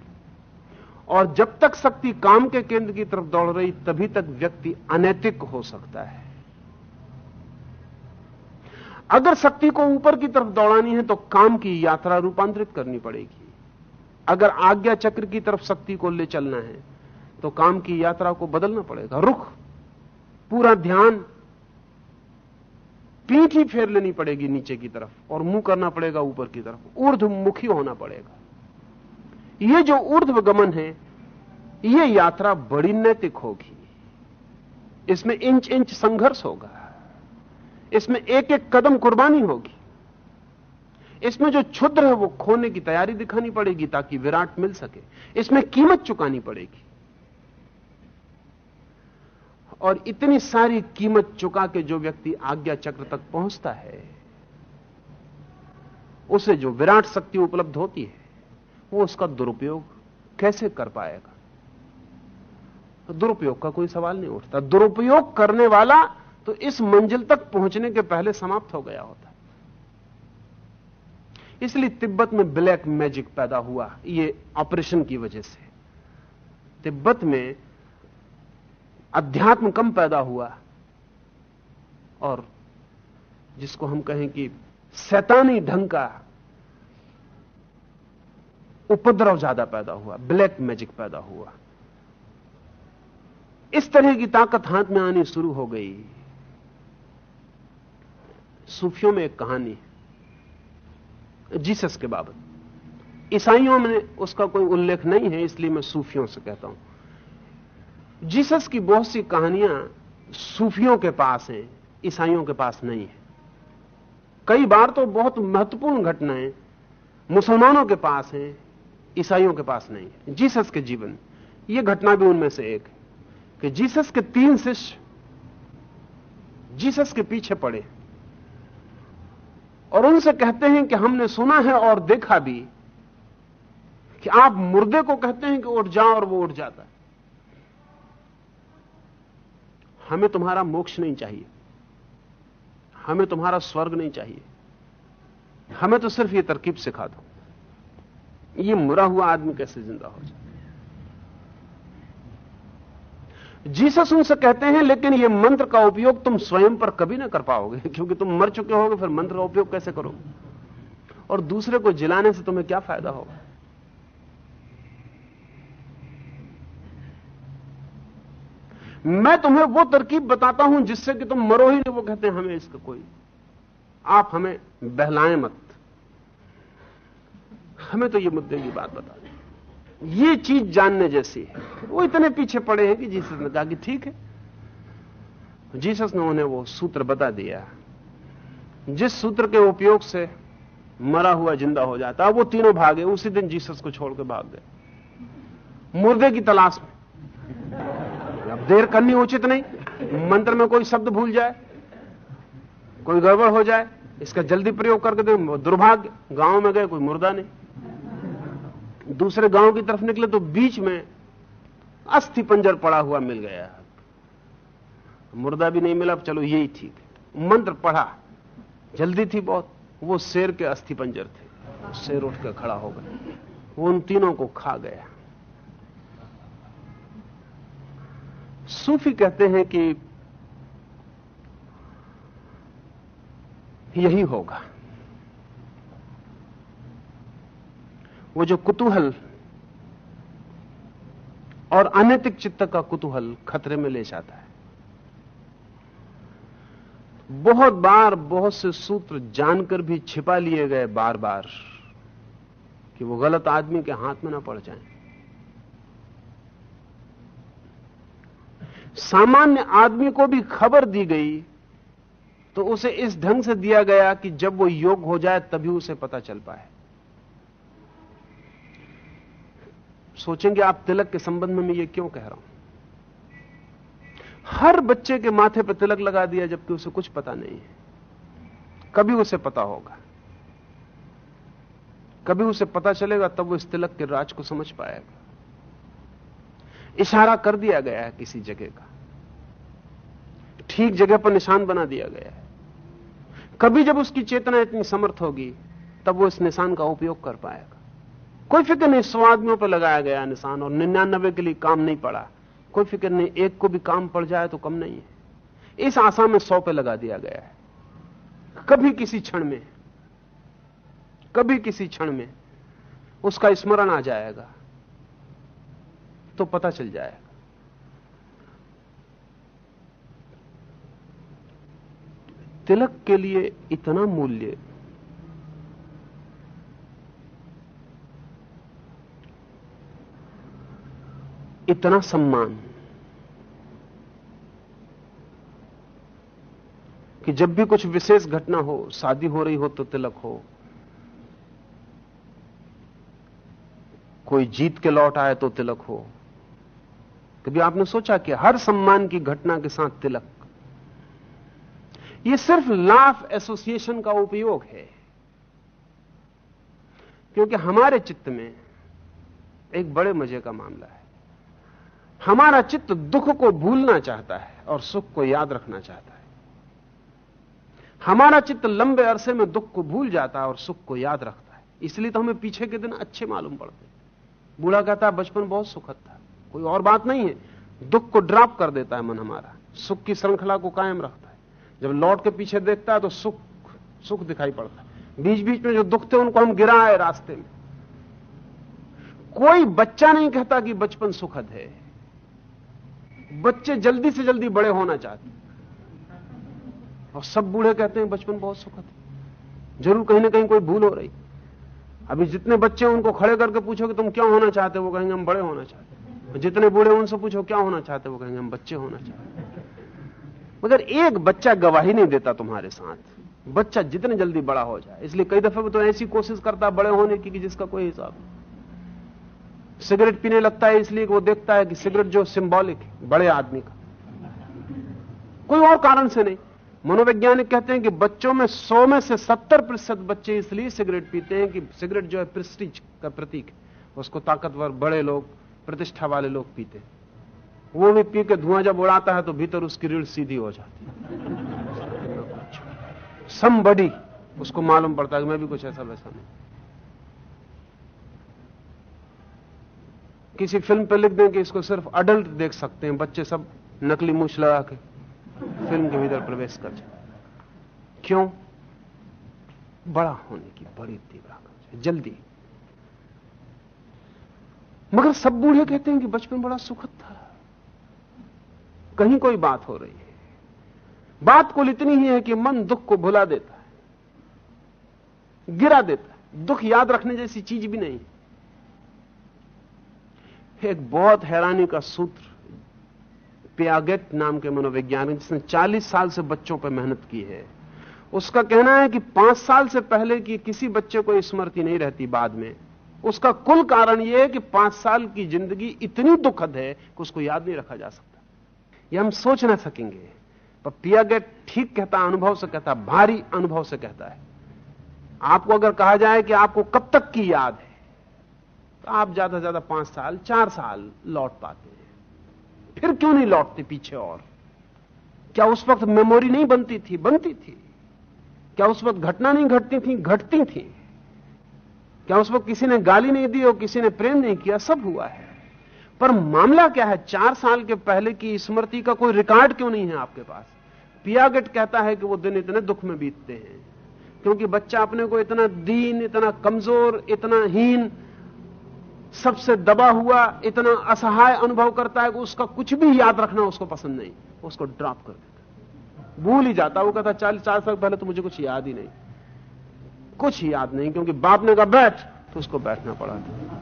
और जब तक शक्ति काम के केंद्र की तरफ़ दौड़ रही, तभी तक व्यक्ति अनैतिक हो सकता है। अगर शक्ति को ऊपर की तरफ़ दौड़ानी है तो काम की यात्रा रूपांतरित करनी पड़ेगी। अगर आज्ञा चक्र की तरफ़ शक्ति को ले चलना है तो काम की यात्रा को बदलना पड़ेगा। रुख, पूरा ध्यान पीठ ही फेर लेनी पड़ेगी नीचे की तरफ़ और मुँह करना पड़ेगा ऊपर की तरफ़। ऊर्ध्वमुखी होना पड़ेगा। यह जो ऊर्ध्व गमन है यह यात्रा बड़ी नैतिक होगी। इसमें इंच इंच संघर्ष होगा। इसमें एक एक कदम कुर्बानी होगी। इसमें जो क्षुद्र है, वो खोने की तैयारी दिखानी पड़ेगी ताकि विराट मिल सके। इसमें कीमत चुकानी पड़ेगी। और इतनी सारी कीमत चुका के जो व्यक्ति आज्ञा चक्र तक पहुँचता है, उसे जो विराट शक्ति उपलब्ध होती है, वो उसका दुरुपयोग कैसे कर पाएगा? तो दुरुपयोग का कोई सवाल नहीं उठता। दुरुपयोग करने वाला तो इस मंजिल तक पहुँचने के पहले समाप्त हो गया होता। इसलिए तिब्बत में ब्लैक मैजिक पैदा हुआ, ये ऑपरेशन की वजह से। तिब्बत में अध्यात्म कम पैदा हुआ। और जिसको हम कहें कि सैतानी ढंग का उपद्रव ज़्यादा पैदा हुआ, ब्लैक मैजिक पैदा हुआ। इस तरह की ताकत हाथ में आनी शुरू हो गई। सूफियों में एक कहानी, जीसस के बाबत। ईसाइयों में उसका कोई उल्लेख नहीं है, इसलिए मैं सूफियों से कहता हूँ। जीसस की बहुत सी कहानियाँ सूफियों के पास हैं, ईसाइयों के पास नहीं है। कई बार तो बहुत महत्वपूर्ण घटनाएँ मुसलमानों के पास हैं, ईसाइयों के पास नहीं है। जीसस के जीवन यह घटना भी उनमें से एक है कि जीसस के तीन शिष्य जीसस के पीछे पड़े और उनसे कहते हैं कि हमने सुना है और देखा भी, कि आप मुर्दे को कहते हैं कि उठ जाओ और वो उठ जाता है। हमें तुम्हारा मोक्ष नहीं चाहिए। हमें तुम्हारा स्वर्ग नहीं चाहिए। हमें तो सिर्फ़ ये तरकीब सिखा दो। ये मुरा हुआ आदमी कैसे ज़िंदा हो जाए? जीसस उनसे कहते हैं, लेकिन ये मंत्र का उपयोग तुम स्वयं पर कभी ना कर पाओगे, क्योंकि तुम मर चुके होगे, फिर मंत्र का उपयोग कैसे करोगे? और दूसरे को जिलाने से तुम्हें क्या फ़ायदा होगा? मैं तुम्हें वो तरकीब बताता हूँ जिससे कि तुम मरो ही नहीं। वो कहते हैं, हमें इसका कोई आप हमें बहलाएँ मत। हमें तो ये मुद्दे की बात बता दें। ये चीज़ जानने जैसी है। वो इतने पीछे पड़े हैं कि जीसस ने कहा कि ठीक है। जीसस ने उन्हें वो सूत्र बता दिया। जिस सूत्र के उपयोग से मरा हुआ ज़िंदा हो जाता वो तीनों भागे। उसी दिन जीसस को छोड़ के भाग गए। मुर्दे की तलाश में। देर करनी उचित नहीं। मंत्र में कोई शब्द भूल जाए, कोई गड़बड़ हो जाए, इसका जल्दी प्रयोग करके दे। दुर्भाग्य, गाँव में गए, कोई मुर्दा नहीं। दूसरे गाँव की तरफ़ निकले तो बीच में अस्थि पंजर पड़ा हुआ मिल गया। मुर्दा भी नहीं मिला, चलो यही ठीक। मंत्र पढ़ा। जल्दी थी बहुत। वो शेर के अस्थि पंजर थे। शेर उठ कर खड़ा हो गया वो उन तीनों को खा गया। सूफी कहते हैं कि यही होगा वो जो कुतूहल और अनैतिक चित्त का कुतूहल खतरे में ले जाता है बहुत बार बहुत से सूत्र जानकर भी छिपा लिए गए बार बार कि वो गलत आदमी के हाथ में ना पड़ जाएँ। सामान्य आदमी को भी खबर दी गई तो उसे इस ढंग से दिया गया कि जब वो योग हो जाए तभी उसे पता चल पाए। सोचेंगे आप तिलक के संबंध में मैं ये क्यों कह रहा हूँ? हर बच्चे के माथे पर तिलक लगा दिया जबकि उसे कुछ पता नहीं है। कभी उसे पता होगा। कभी उसे पता चलेगा, तब वो इस तिलक के राज को समझ पाएगा। इशारा कर दिया गया है किसी जगह का। ठीक जगह पर निशान बना दिया गया है। कभी जब उसकी चेतना इतनी समर्थ होगी, तब वो इस निशान का उपयोग कर पाएगा। कोई फ़िक्र नहीं सौ आदमियों पर लगाया गया निशान और निन्यानबे के लिए काम नहीं पड़ा। कोई फ़िक्र नहीं, एक को भी काम पड़ जाए तो कम नहीं है। इस आशा में सौ पे लगा दिया गया है। कभी किसी क्षण में, कभी किसी क्षण में उसका स्मरण आ जाएगा। तो पता चल जाएगा तिलक के लिए इतना मूल्य, इतना सम्मान कि जब भी कुछ विशेष घटना हो, शादी हो रही हो तो तिलक हो। कोई जीत के लौट आए तो तिलक हो। कभी आपने सोचा कि हर सम्मान की घटना के साथ तिलक? यह सिर्फ़ लाफ एसोसिएशन का उपयोग है। क्योंकि हमारे चित्त में एक बड़े मज़े का मामला है। हमारा चित्त दुख को भूलना चाहता है और सुख को याद रखना चाहता है। हमारा चित्त लंबे अरसे में दुख को भूल जाता है और सुख को याद रखता है। इसलिए तो हमें पीछे के दिन अच्छे मालूम पड़ते। बूढ़ा कहता है बचपन बहुत सुखद था। कोई और बात नहीं है। दुख को ड्रॉप कर देता है मन हमारा। सुख की श्रृंखला को कायम रखता है। जब लौट के पीछे देखता है तो सुख सुख दिखाई पड़ता है। बीच बीच में जो दुख थे उनको हम गिराए रास्ते में। कोई बच्चा नहीं कहता कि बचपन सुखद है। बच्चे जल्दी से जल्दी बड़े होना चाहते और सब बूढ़े कहते हैं, बचपन बहुत सुखद है। ज़रूर कहीं ना कहीं कोई भूल हो रही। अभी जितने बच्चे उनको खड़े करके पूछो कि तुम क्या होना चाहते हो? वो कहेंगे, हम बड़े होना चाहते जितने बूढ़े उनसे पूछो, क्या होना चाहते वो कहेंगे, हम बच्चे होना चाहते मगर एक बच्चा गवाही नहीं देता तुम्हारे साथ। बच्चा जितने जल्दी बड़ा हो जाए। इसलिए कई दफे वो तो ऐसी कोशिश करता बड़े होने की, कि जिसका कोई हिसाब सिगरेट पीने लगता है, इसलिए वो देखता है कि सिगरेट जो सिंबॉलिक है, बड़े आदमी का। कोई और कारण से नहीं। मनोवैज्ञानिक कहते हैं कि बच्चों में 100 में से 70 प्रतिशत बच्चे इसलिए सिगरेट पीते हैं कि सिगरेट जो है प्रेस्टीज का प्रतीक उसको ताकतवर बड़े लोग प्रतिष्ठा वाले लोग पीते। वो भी पी के धुआँ जब उड़ाता है तो भीतर उसकी रीढ़ सीधी हो जाती है। समबडी उसको मालूम पड़ता है मैं भी कुछ ऐसा वैसा नहीं। किसी फ़िल्म पे लिख दें कि इसको सिर्फ़ अडल्ट देख सकते हैं, बच्चे सब नकली मूछ लगा के फ़िल्म के भीतर प्रवेश कर जाए। क्यों? बड़ा होने की बड़ी तीव्र जल्दी। मगर सब बूढ़े कहते हैं कि बचपन बड़ा सुखद था। कहीं कोई बात हो रही है। बात कुल इतनी ही है कि मन दुख को भुला देता है। गिरा देता है। दुख याद रखने जैसी चीज़ भी नहीं। एक बहुत हैरानी का सूत्र, पियागेट नाम के मनोवैज्ञानिक जिसने 40 साल से बच्चों पर मेहनत की है, उसका कहना है कि पाँच साल से पहले की किसी बच्चे को स्मृति नहीं रहती बाद में। उसका कुल कारण यह है कि पाँच साल की ज़िंदगी इतनी दुखद है कि उसको याद नहीं रखा जा सकता। यह हम सोच ना सकेंगे। पर पियागेट ठीक कहता, अनुभव से कहता, भारी अनुभव से कहता है। आपको अगर कहा जाए कि आपको कब तक की याद है तो आप ज़्यादा ज़्यादा पाँच साल, चार साल लौट पाते हैं। फिर क्यों नहीं लौटते पीछे और? क्या उस वक्त मेमोरी नहीं बनती थी? बनती थी। क्या उस वक्त घटना नहीं घटती थी? घटती थी। क्या उस वक्त किसी ने गाली नहीं दी और किसी ने प्रेम नहीं किया? सब हुआ है। पर मामला क्या है? चार साल के पहले की स्मृति का कोई रिकॉर्ड क्यों नहीं है आपके पास? पियागट कहता है कि वो दिन इतने दुख में बीतते हैं। क्योंकि बच्चा अपने को इतना दीन, इतना कमज़ोर, इतना हीन, सबसे दबा हुआ, इतना असहाय अनुभव करता है कि उसका कुछ भी याद रखना उसको पसंद नहीं। उसको ड्रॉप कर देता भूल ही जाता वो कहता चालीस चार साल पहले तो मुझे कुछ याद ही नहीं। कुछ याद नहीं, क्योंकि बाप ने कहा बैठ तो उसको बैठना पड़ा था।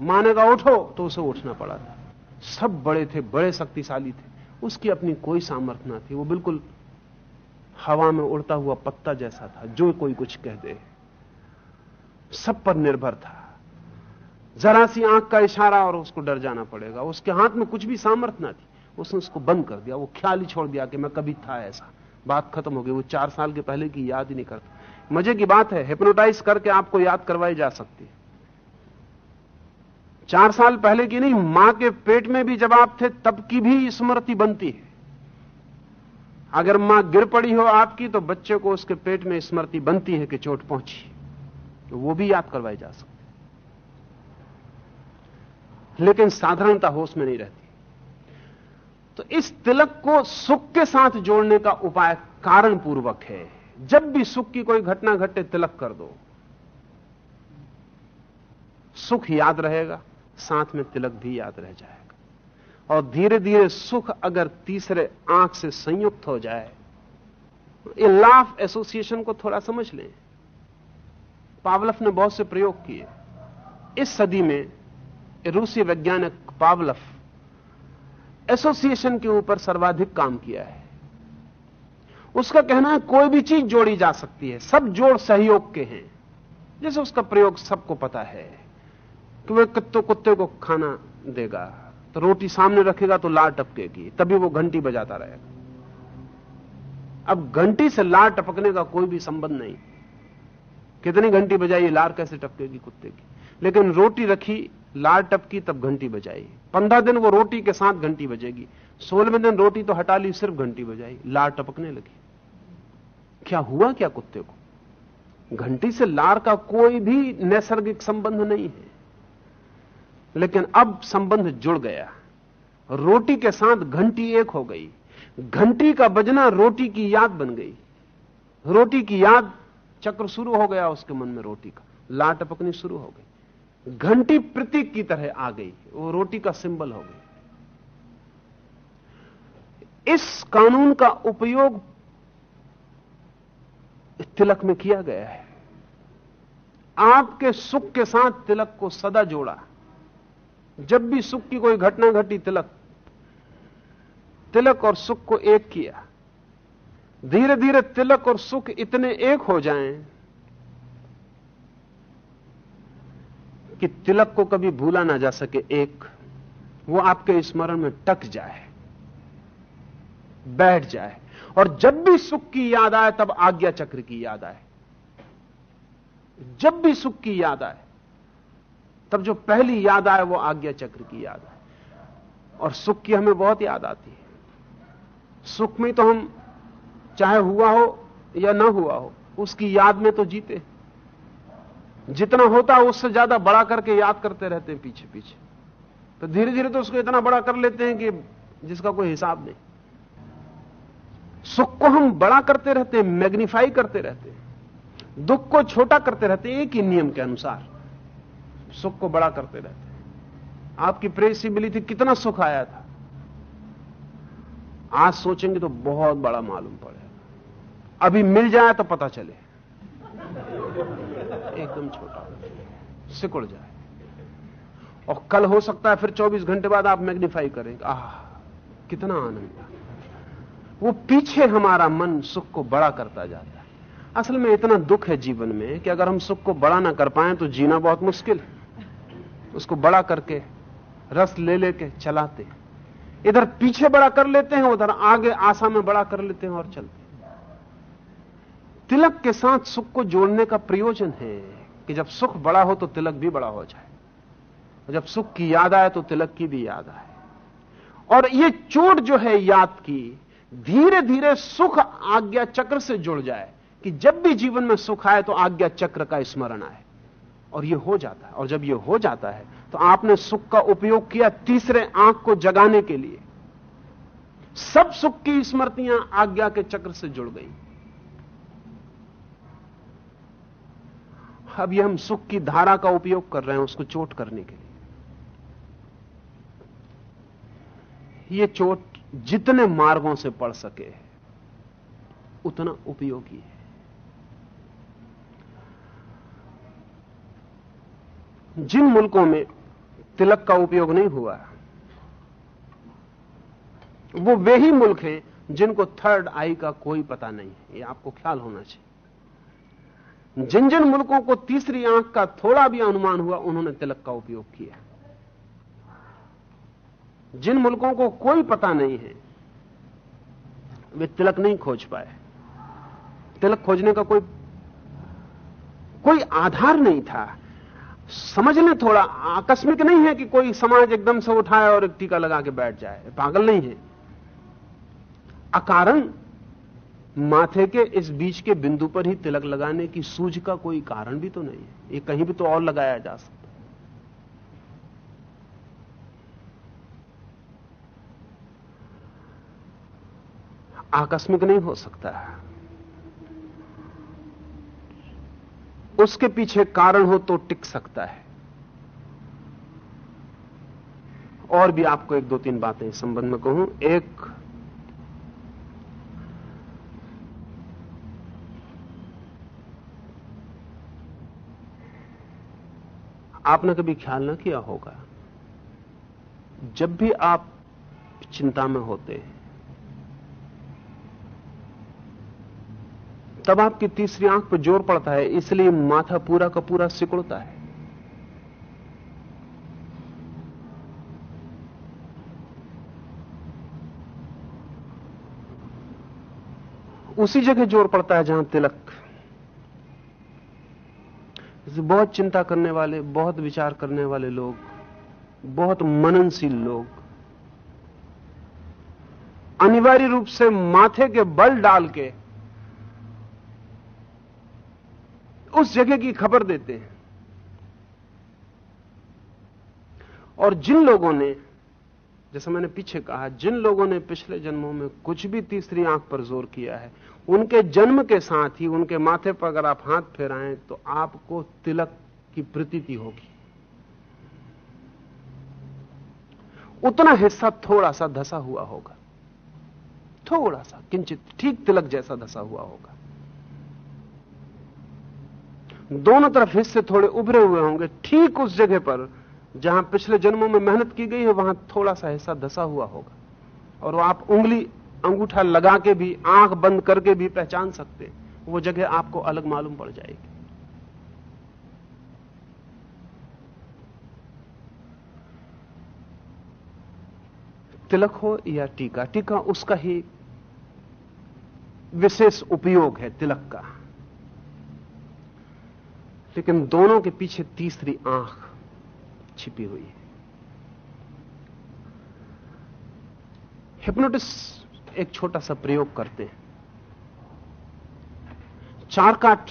माँ ने कहा उठो तो उसे उठना पड़ा था। सब बड़े थे, बड़े शक्तिशाली थे। उसकी अपनी कोई सामर्थ्य ना थी। वो बिल्कुल हवा में उड़ता हुआ पत्ता जैसा था, जो कोई कुछ कह दे। सब पर निर्भर था। जरा सी आँख का इशारा और उसको डर जाना पड़ेगा। उसके हाथ में कुछ भी सामर्थ्य ना थी। उसने उसको बंद कर दिया। वो ख्याल ही छोड़ दिया कि मैं कभी था ऐसा। बात खत्म हो गई। वो चार साल के पहले की याद ही नहीं करता। मज़े की बात है हिप्नोटाइज करके आपको याद करवाई जा सकती है। चार साल पहले की नहीं, माँ के पेट में भी जब आप थे, तब की भी स्मृति बनती है। अगर माँ गिर पड़ी हो आपकी तो बच्चे को उसके पेट में स्मृति बनती है कि चोट पहुँची। तो वो भी याद करवाई जा सकती लेकिन साधारणता होश में नहीं रहती। तो इस तिलक को सुख के साथ जोड़ने का उपाय कारण पूर्वक है। जब भी सुख की कोई घटना घटे तिलक कर दो। सुख याद रहेगा, साथ में तिलक भी याद रह जाएगा। और धीरे धीरे सुख अगर तीसरे आँख से संयुक्त हो जाए, ये लाफ एसोसिएशन को थोड़ा समझ लें। पावलफ ने बहुत से प्रयोग किए। इस सदी में रूसी वैज्ञानिक पावलफ एसोसिएशन के ऊपर सर्वाधिक काम किया है। उसका कहना है, कोई भी चीज़ जोड़ी जा सकती है। सब जोड़ सहयोग के हैं। जैसे उसका प्रयोग सबको पता है कि वह कुत्ते कुत्ते को खाना देगा तो रोटी सामने रखेगा तो लार टपकेगी, तभी वो घंटी बजाता रहेगा। अब घंटी से लार टपकने का कोई भी संबंध नहीं। कितनी घंटी बजाई, लार कैसे टपकेगी कुत्ते की? लेकिन रोटी रखी, लार टपकी, तब घंटी बजाई। पंद्रह दिन वो रोटी के साथ घंटी बजेगी। सोलहवें दिन रोटी तो हटा ली, सिर्फ़ घंटी बजाई, लार टपकने लगी। क्या हुआ क्या कुत्ते को? घंटी से लार का कोई भी नैसर्गिक संबंध नहीं है। लेकिन अब संबंध जुड़ गया। रोटी के साथ घंटी एक हो गई। घंटी का बजना रोटी की याद बन गई। रोटी की याद चक्र शुरू हो गया उसके मन में रोटी का। लार टपकनी शुरू हो गई। घंटी प्रतीक की तरह आ गई। वो रोटी का सिंबल हो गई। इस कानून का उपयोग तिलक में किया गया है। आपके सुख के साथ तिलक को सदा जोड़ा। जब भी सुख की कोई घटना घटी तिलक तिलक और सुख को एक किया। धीरे धीरे तिलक और सुख इतने एक हो जाएँ कि तिलक को कभी भूला ना जा सके एक। वो आपके स्मरण में टक जाए, बैठ जाए। और जब भी सुख की याद आए, तब आज्ञा चक्र की याद आए। जब भी सुख की याद आए, तब जो पहली याद आए, वो आज्ञा चक्र की याद आए। और सुख की हमें बहुत याद आती है। सुख में तो हम चाहे हुआ हो या ना हुआ हो, उसकी याद में तो जीते जितना होता है, उससे ज़्यादा बड़ा करके याद करते रहते हैं पीछे पीछे तो धीरे धीरे तो उसको इतना बड़ा कर लेते हैं कि जिसका कोई हिसाब नहीं। सुख को हम बड़ा करते रहते हैं मैग्नीफाई करते रहते हैं। दुख को छोटा करते रहते हैं, एक ही नियम के अनुसार। सुख को बड़ा करते रहते हैं। आपकी प्रेसी मिली थी कितना सुख आया था। आज सोचेंगे तो बहुत बड़ा मालूम पड़ेगा। अभी मिल जाए तो पता चले। एकदम छोटा। सिकुड़ जाए। और कल हो सकता है फिर 24 घंटे बाद आप मैग्नीफाई करेंगे। आह, कितना आनंद वो पीछे हमारा मन सुख को बड़ा करता जाता है। असल में इतना दुख है जीवन में कि अगर हम सुख को बड़ा ना कर पाए तो जीना बहुत मुश्किल है। उसको बड़ा करके, रस ले लेके चलाते इधर पीछे बड़ा कर लेते हैं, उधर आगे आशा में बड़ा कर लेते हैं और चलते तिलक के साथ सुख को जोड़ने का प्रयोजन है कि जब सुख बड़ा हो तो तिलक भी बड़ा हो जाए। जब सुख की याद आए तो तिलक की भी याद आए। और ये चोट जो है याद की धीरे धीरे सुख आज्ञा चक्र से जुड़ जाए कि जब भी जीवन में सुख आए तो आज्ञा चक्र का स्मरण आए। और यह हो जाता है। और जब यह हो जाता है तो आपने सुख का उपयोग किया तीसरे आँख को जगाने के लिए। सब सुख की स्मृतियाँ आज्ञा के चक्र से जुड़ गई। अब यह हम सुख की धारा का उपयोग कर रहे हैं उसको चोट करने के लिए। यह चोट जितने मार्गों से पड़ सके, उतना उपयोगी है। जिन मुल्कों में तिलक का उपयोग नहीं हुआ, वो वे ही मुल्क हैं जिनको थर्ड आई का कोई पता नहीं है। ये आपको ख्याल होना चाहिए। जिन जिन मुल्कों को तीसरी आँख का थोड़ा भी अनुमान हुआ, उन्होंने तिलक का उपयोग किया। जिन मुल्कों को कोई पता नहीं है, वे तिलक नहीं खोज पाए। तिलक खोजने का कोई कोई आधार नहीं था। समझ लें थोड़ा आकस्मिक नहीं है कि कोई समाज एकदम से उठाए और एक टीका लगा के बैठ जाए। पागल नहीं है। अकारण, माथे के इस बीच के बिंदु पर ही तिलक लगाने की सूझ का कोई कारण भी तो नहीं है। ये कहीं भी तो और लगाया जा सकता आकस्मिक नहीं हो सकता उसके पीछे कारण हो तो टिक सकता है। और भी आपको एक दो तीन बातें इस संबंध में कहूँ। एक, आपने कभी ख्याल ना किया होगा, जब भी आप चिंता में होते हैं तब आपकी तीसरी आँख पर ज़ोर पड़ता है, इसलिए माथा पूरा का पूरा सिकुड़ता है। उसी जगह ज़ोर पड़ता है जहाँ तिलक। बहुत चिंता करने वाले, बहुत विचार करने वाले लोग, बहुत मननशील लोग, अनिवार्य रूप से माथे के बल डाल के उस जगह की खबर देते हैं। और जिन लोगों ने, जैसा मैंने पीछे कहा, जिन लोगों ने पिछले जन्मों में कुछ भी तीसरी आँख पर ज़ोर किया है, उनके जन्म के साथ ही, उनके माथे पर अगर आप हाथ फेराएँ तो आपको तिलक की प्रतीति होगी। उतना हिस्सा थोड़ा सा धसा हुआ होगा। थोड़ा सा, किंचित, ठीक तिलक जैसा धसा हुआ होगा। दोनों तरफ़ हिस्से थोड़े उभरे हुए होंगे ठीक उस जगह पर जहाँ पिछले जन्मों में मेहनत की गई है, वहाँ थोड़ा सा हिस्सा धसा हुआ होगा। और आप उंगली, अंगूठा लगा के भी, आँख बंद करके भी पहचान सकते। वो जगह आपको अलग मालूम पड़ जाएगी। तिलक हो या टीका? टीका उसका ही विशेष उपयोग है, तिलक का। लेकिन दोनों के पीछे तीसरी आँख छिपी हुई है। हिप्नोटिस्ट एक छोटा सा प्रयोग करते हैं। चारकाट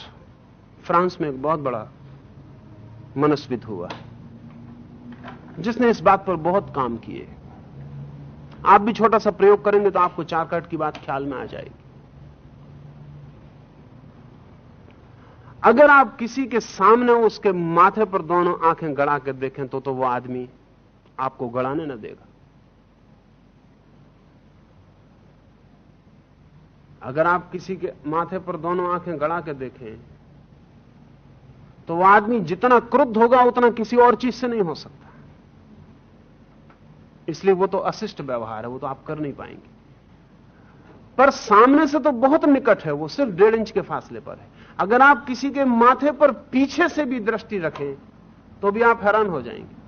फ्रांस में एक बहुत बड़ा मनस्विद हुआ जिसने इस बात पर बहुत काम किए। आप भी छोटा सा प्रयोग करेंगे तो आपको चारकाट की बात ख्याल में आ जाएगी। अगर आप किसी के सामने उसके माथे पर दोनों आँखें गड़ा कर देखें तो तो वो आदमी आपको गड़ाने ना देगा। अगर आप किसी के माथे पर दोनों आँखें गड़ा के देखें तो वह आदमी जितना क्रुद्ध होगा, उतना किसी और चीज़ से नहीं हो सकता। इसलिए वो तो अशिष्ट व्यवहार है, वो तो आप कर नहीं पाएँगे। पर सामने से तो बहुत निकट है, वो सिर्फ़ डेढ़ इंच के फासले पर है। अगर आप किसी के माथे पर पीछे से भी दृष्टि रखें तो भी आप हैरान हो जाएँगे।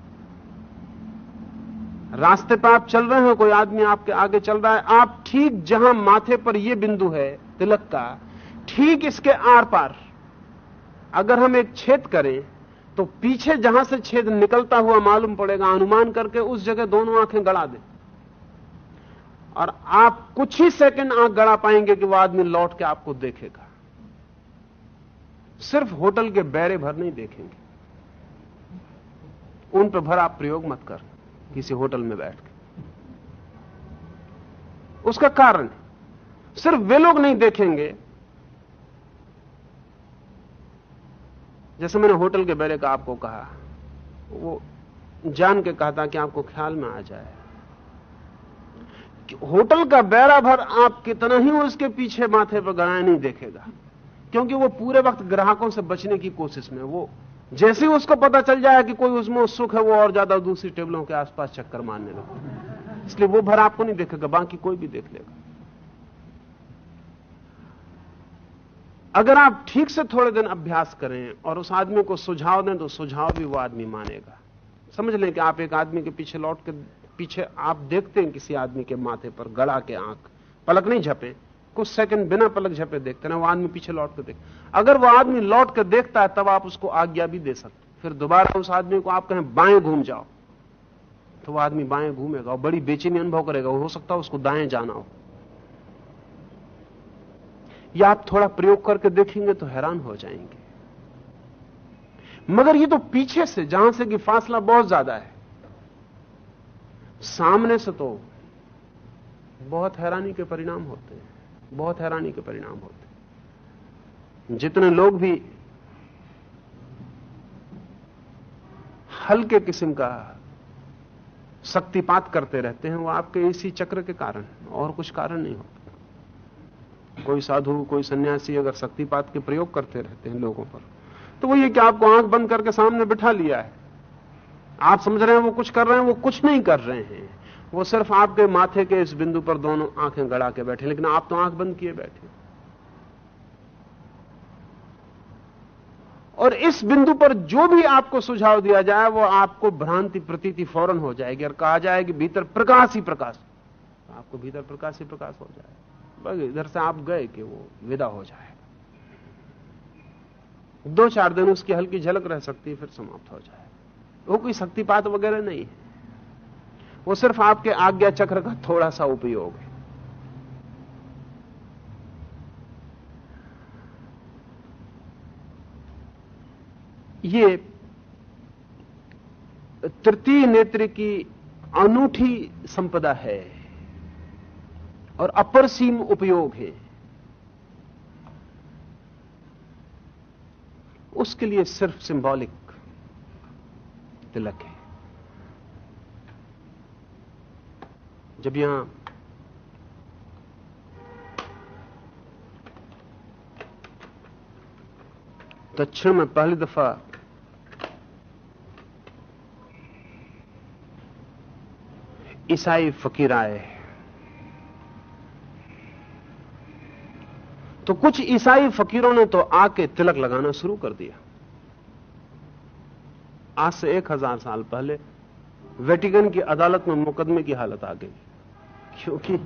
रास्ते पर आप चल रहे हैं, कोई आदमी आपके आगे चल रहा है, आप ठीक जहाँ माथे पर यह बिंदु है, तिलक का, ठीक इसके आर पार, अगर हम एक छेद करें तो पीछे जहाँ से छेद निकलता हुआ मालूम पड़ेगा, अनुमान करके उस जगह दोनों आँखें गड़ा दें। और आप कुछ ही सेकंड आँख गड़ा पाएँगे कि वह आदमी लौट के आपको देखेगा। सिर्फ़ होटल के बैरे भर नहीं देखेंगे। उन पर भर आप प्रयोग मत कर, किसी होटल में बैठ के। उसका कारण, सिर्फ़ वे लोग नहीं देखेंगे, जैसे मैंने होटल के बैरे का आपको कहा, वो जान के कहा था कि आपको ख्याल में आ जाए। होटल का बैरा भर आप कितना ही उसके पीछे माथे पर गड़ाए नहीं देखेगा। क्योंकि वो पूरे वक्त ग्राहकों से बचने की कोशिश में वो जैसे ही उसको पता चल जाए कि कोई उसमें उत्सुक है, वो और ज़्यादा दूसरी टेबलों के आसपास चक्कर मारने लगता इसलिए वो भर आपको नहीं देखेगा, बाकी कोई भी देख लेगा। अगर आप ठीक से थोड़े दिन अभ्यास करें और उस आदमी को सुझाव दें तो सुझाव भी वो आदमी मानेगा। समझ लें कि आप एक आदमी के पीछे लौट के, पीछे आप देखते हैं किसी आदमी के माथे पर गड़ा के आँख, पलक नहीं झपे। कुछ सेकंड बिना पलक झपे देखते ना, वो आदमी पीछे लौट कर देख। अगर वो आदमी लौट कर देखता है, तब आप उसको आज्ञा भी दे सकते फिर दोबारा उस आदमी को आप कहें, बाएँ घूम जाओ। तो वो आदमी बाएँ घूमेगा और बड़ी बेचैनी अनुभव करेगा। हो सकता है उसको दाएँ जाना हो। या आप थोड़ा प्रयोग करके देखेंगे तो हैरान हो जाएँगे। मगर ये तो पीछे से, जहाँ से कि फासला बहुत ज़्यादा है, सामने से तो बहुत हैरानी के परिणाम होते हैं। बहुत हैरानी के परिणाम होते जितने लोग भी हल्के किस्म का शक्तिपात करते रहते हैं, वो आपके इसी चक्र के कारण और कुछ कारण नहीं होता। कोई साधु, कोई सन्यासी अगर शक्तिपात के प्रयोग करते रहते हैं लोगों पर तो वो ये कि आपको आँख बंद करके सामने बिठा लिया है। आप समझ रहे हैं वो कुछ कर रहे हैं, वो कुछ नहीं कर रहे हैं। वो सिर्फ़ आपके माथे के इस बिंदु पर दोनों आँखें गड़ा के बैठे, लेकिन आप तो आँख बंद किए बैठे। और इस बिंदु पर जो भी आपको सुझाव दिया जाए, वो आपको भ्रांति प्रतीति फ़ौरन हो जाएगी, और कहा जाए कि भीतर प्रकाश ही प्रकाश। आपको भीतर प्रकाश ही प्रकाश हो जाए। बस इधर से आप गए कि वो विदा हो जाए। दो चार दिन उसकी हल्की झलक रह सकती है, फिर समाप्त हो जाए। वो कोई शक्तिपात वगैरह नहीं है। वो सिर्फ़ आपके आज्ञा चक्र का थोड़ा सा उपयोग है। ये तृतीय नेत्र की अनूठी संपदा है और अपरसीम उपयोग है। उसके लिए सिर्फ़ सिंबॉलिक तिलक है। जब यहाँ दक्षिण में पहली दफ़ा ईसाई फकीर आए तो कुछ ईसाई फकीरों ने तो आके तिलक लगाना शुरू कर दिया। आज से एक हज़ार साल पहले वेटिकन की अदालत में मुकदमे की हालत आ गई। क्योंकि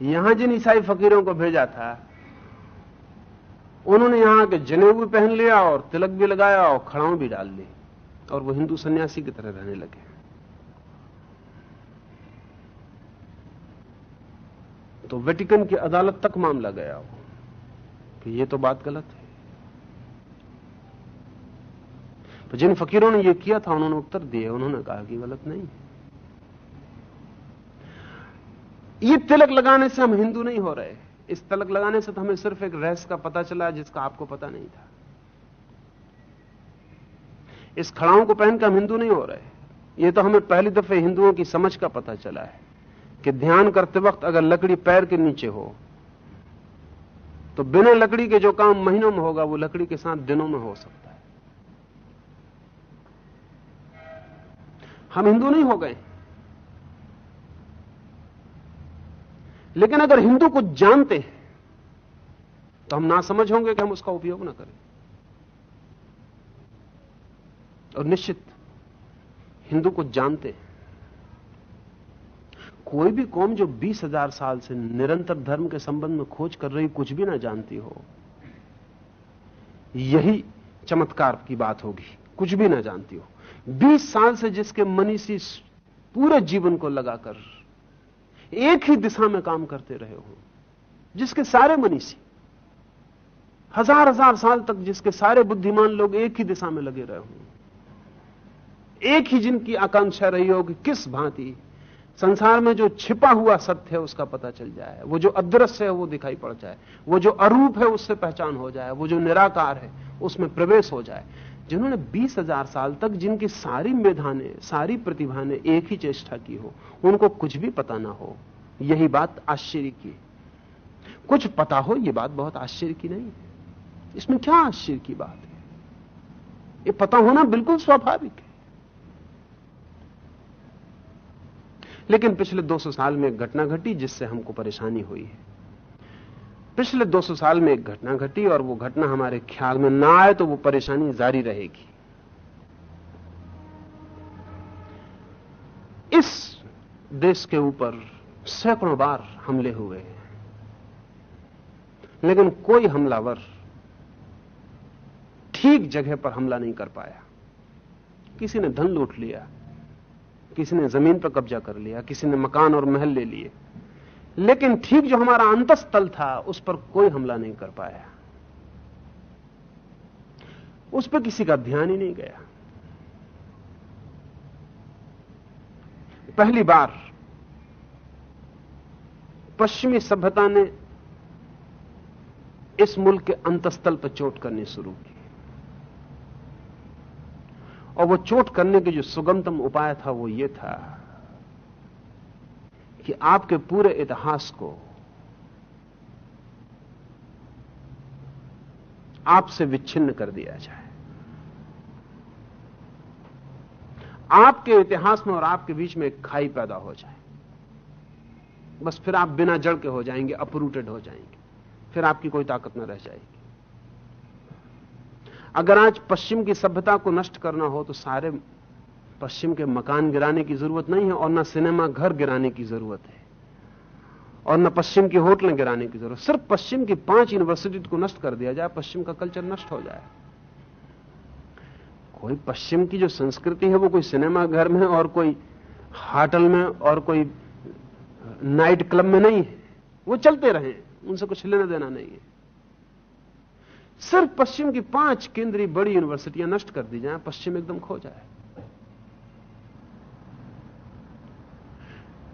यहाँ जिन ईसाई फकीरों को भेजा था, उन्होंने यहाँ के जनेऊ भी पहन लिया और तिलक भी लगाया और खड़ाऊ भी डाल ली और वो हिंदू सन्यासी की तरह रहने लगे। तो वेटिकन की अदालत तक मामला गया हो कि ये तो बात गलत है। तो जिन फकीरों ने ये किया था, उन्होंने उत्तर दिए, उन्होंने कहा कि गलत नहीं है। ये तिलक लगाने से हम हिंदू नहीं हो रहे। इस तिलक लगाने से तो हमें सिर्फ़ एक रहस्य का पता चला जिसका आपको पता नहीं था। इस खड़ाओं को पहनकर हम हिंदू नहीं हो रहे। ये तो हमें पहली दफे हिंदुओं की समझ का पता चला है कि ध्यान करते वक्त अगर लकड़ी पैर के नीचे हो तो बिना लकड़ी के जो काम महीनों में होगा, वो लकड़ी के साथ दिनों में हो सकता है। हम हिंदू नहीं हो गए। लेकिन अगर हिंदू कुछ जानते हैं तो हम ना समझ होंगे कि हम उसका उपयोग ना करें। और निश्चित, हिंदू कुछ जानते हैं। कोई भी कौम जो बीस हज़ार साल से निरंतर धर्म के संबंध में खोज कर रही, कुछ भी ना जानती हो, यही चमत्कार की बात होगी। कुछ भी ना जानती हो। बीस साल से जिसके मनीषी पूरे जीवन को लगाकर एक ही दिशा में काम करते रहे हो, जिसके सारे मनीषी, हज़ार हज़ार साल तक जिसके सारे बुद्धिमान लोग एक ही दिशा में लगे रहे हों, एक ही जिनकी आकांक्षा रही हो कि किस भांति संसार में जो छिपा हुआ सत्य है उसका पता चल जाए, वो जो अदृश्य है वो दिखाई पड़ जाए, वो जो अरूप है उससे पहचान हो जाए, वो जो निराकार है उसमें प्रवेश हो जाए। जिन्होंने बीस हज़ार साल तक जिनकी सारी मेधाने, सारी प्रतिभा ने एक ही चेष्टा की हो, उनको कुछ भी पता ना हो, यही बात आश्चर्य की कुछ पता हो यह बात बहुत आश्चर्य की नहीं है। इसमें क्या आश्चर्य की बात है? ये पता होना बिल्कुल स्वाभाविक है। लेकिन पिछले 200 साल में घटना घटी जिससे हमको परेशानी हुई है। पिछले 200 साल में एक घटना घटी और वो घटना हमारे ख्याल में ना आए तो वो परेशानी जारी रहेगी। इस देश के ऊपर सैकड़ों बार हमले हुए हैं, लेकिन कोई हमलावर ठीक जगह पर हमला नहीं कर पाया। किसी ने धन लूट लिया, किसी ने ज़मीन पर कब्जा कर लिया, किसी ने मकान और महल ले लिए। लेकिन ठीक जो हमारा अंतस्थल था, उस पर कोई हमला नहीं कर पाया। उस पर किसी का ध्यान ही नहीं गया। पहली बार पश्चिमी सभ्यता ने इस मुल्क के अंतस्थल पर चोट करनी शुरू की। और वो चोट करने के जो सुगमतम उपाय था, वो ये था कि आपके पूरे इतिहास को आपसे विच्छिन्न कर दिया जाए। आपके इतिहास में और आपके बीच में खाई पैदा हो जाए। बस फिर आप बिना जड़ के हो जाएँगे अपरूटेड हो जाएँगे। फिर आपकी कोई ताकत न रह जाएगी। अगर आज पश्चिम की सभ्यता को नष्ट करना हो तो सारे पश्चिम के मकान गिराने की ज़रूरत नहीं है और न सिनेमा घर गिराने की ज़रूरत है और न पश्चिम की होटलें गिराने की ज़रूरत। सिर्फ़ पश्चिम की पाँच यूनिवर्सिटी को नष्ट कर दिया जाए, पश्चिम का कल्चर नष्ट हो जाए। कोई पश्चिम की जो संस्कृति है, वो कोई सिनेमा घर में और कोई होटल में और कोई नाइट क्लब में नहीं है। वो चलते रहे, उनसे कुछ लेना देना नहीं है। सिर्फ़ पश्चिम की पाँच केंद्रीय बड़ी यूनिवर्सिटियाँ नष्ट कर दी जाए, पश्चिम एकदम खो जाए।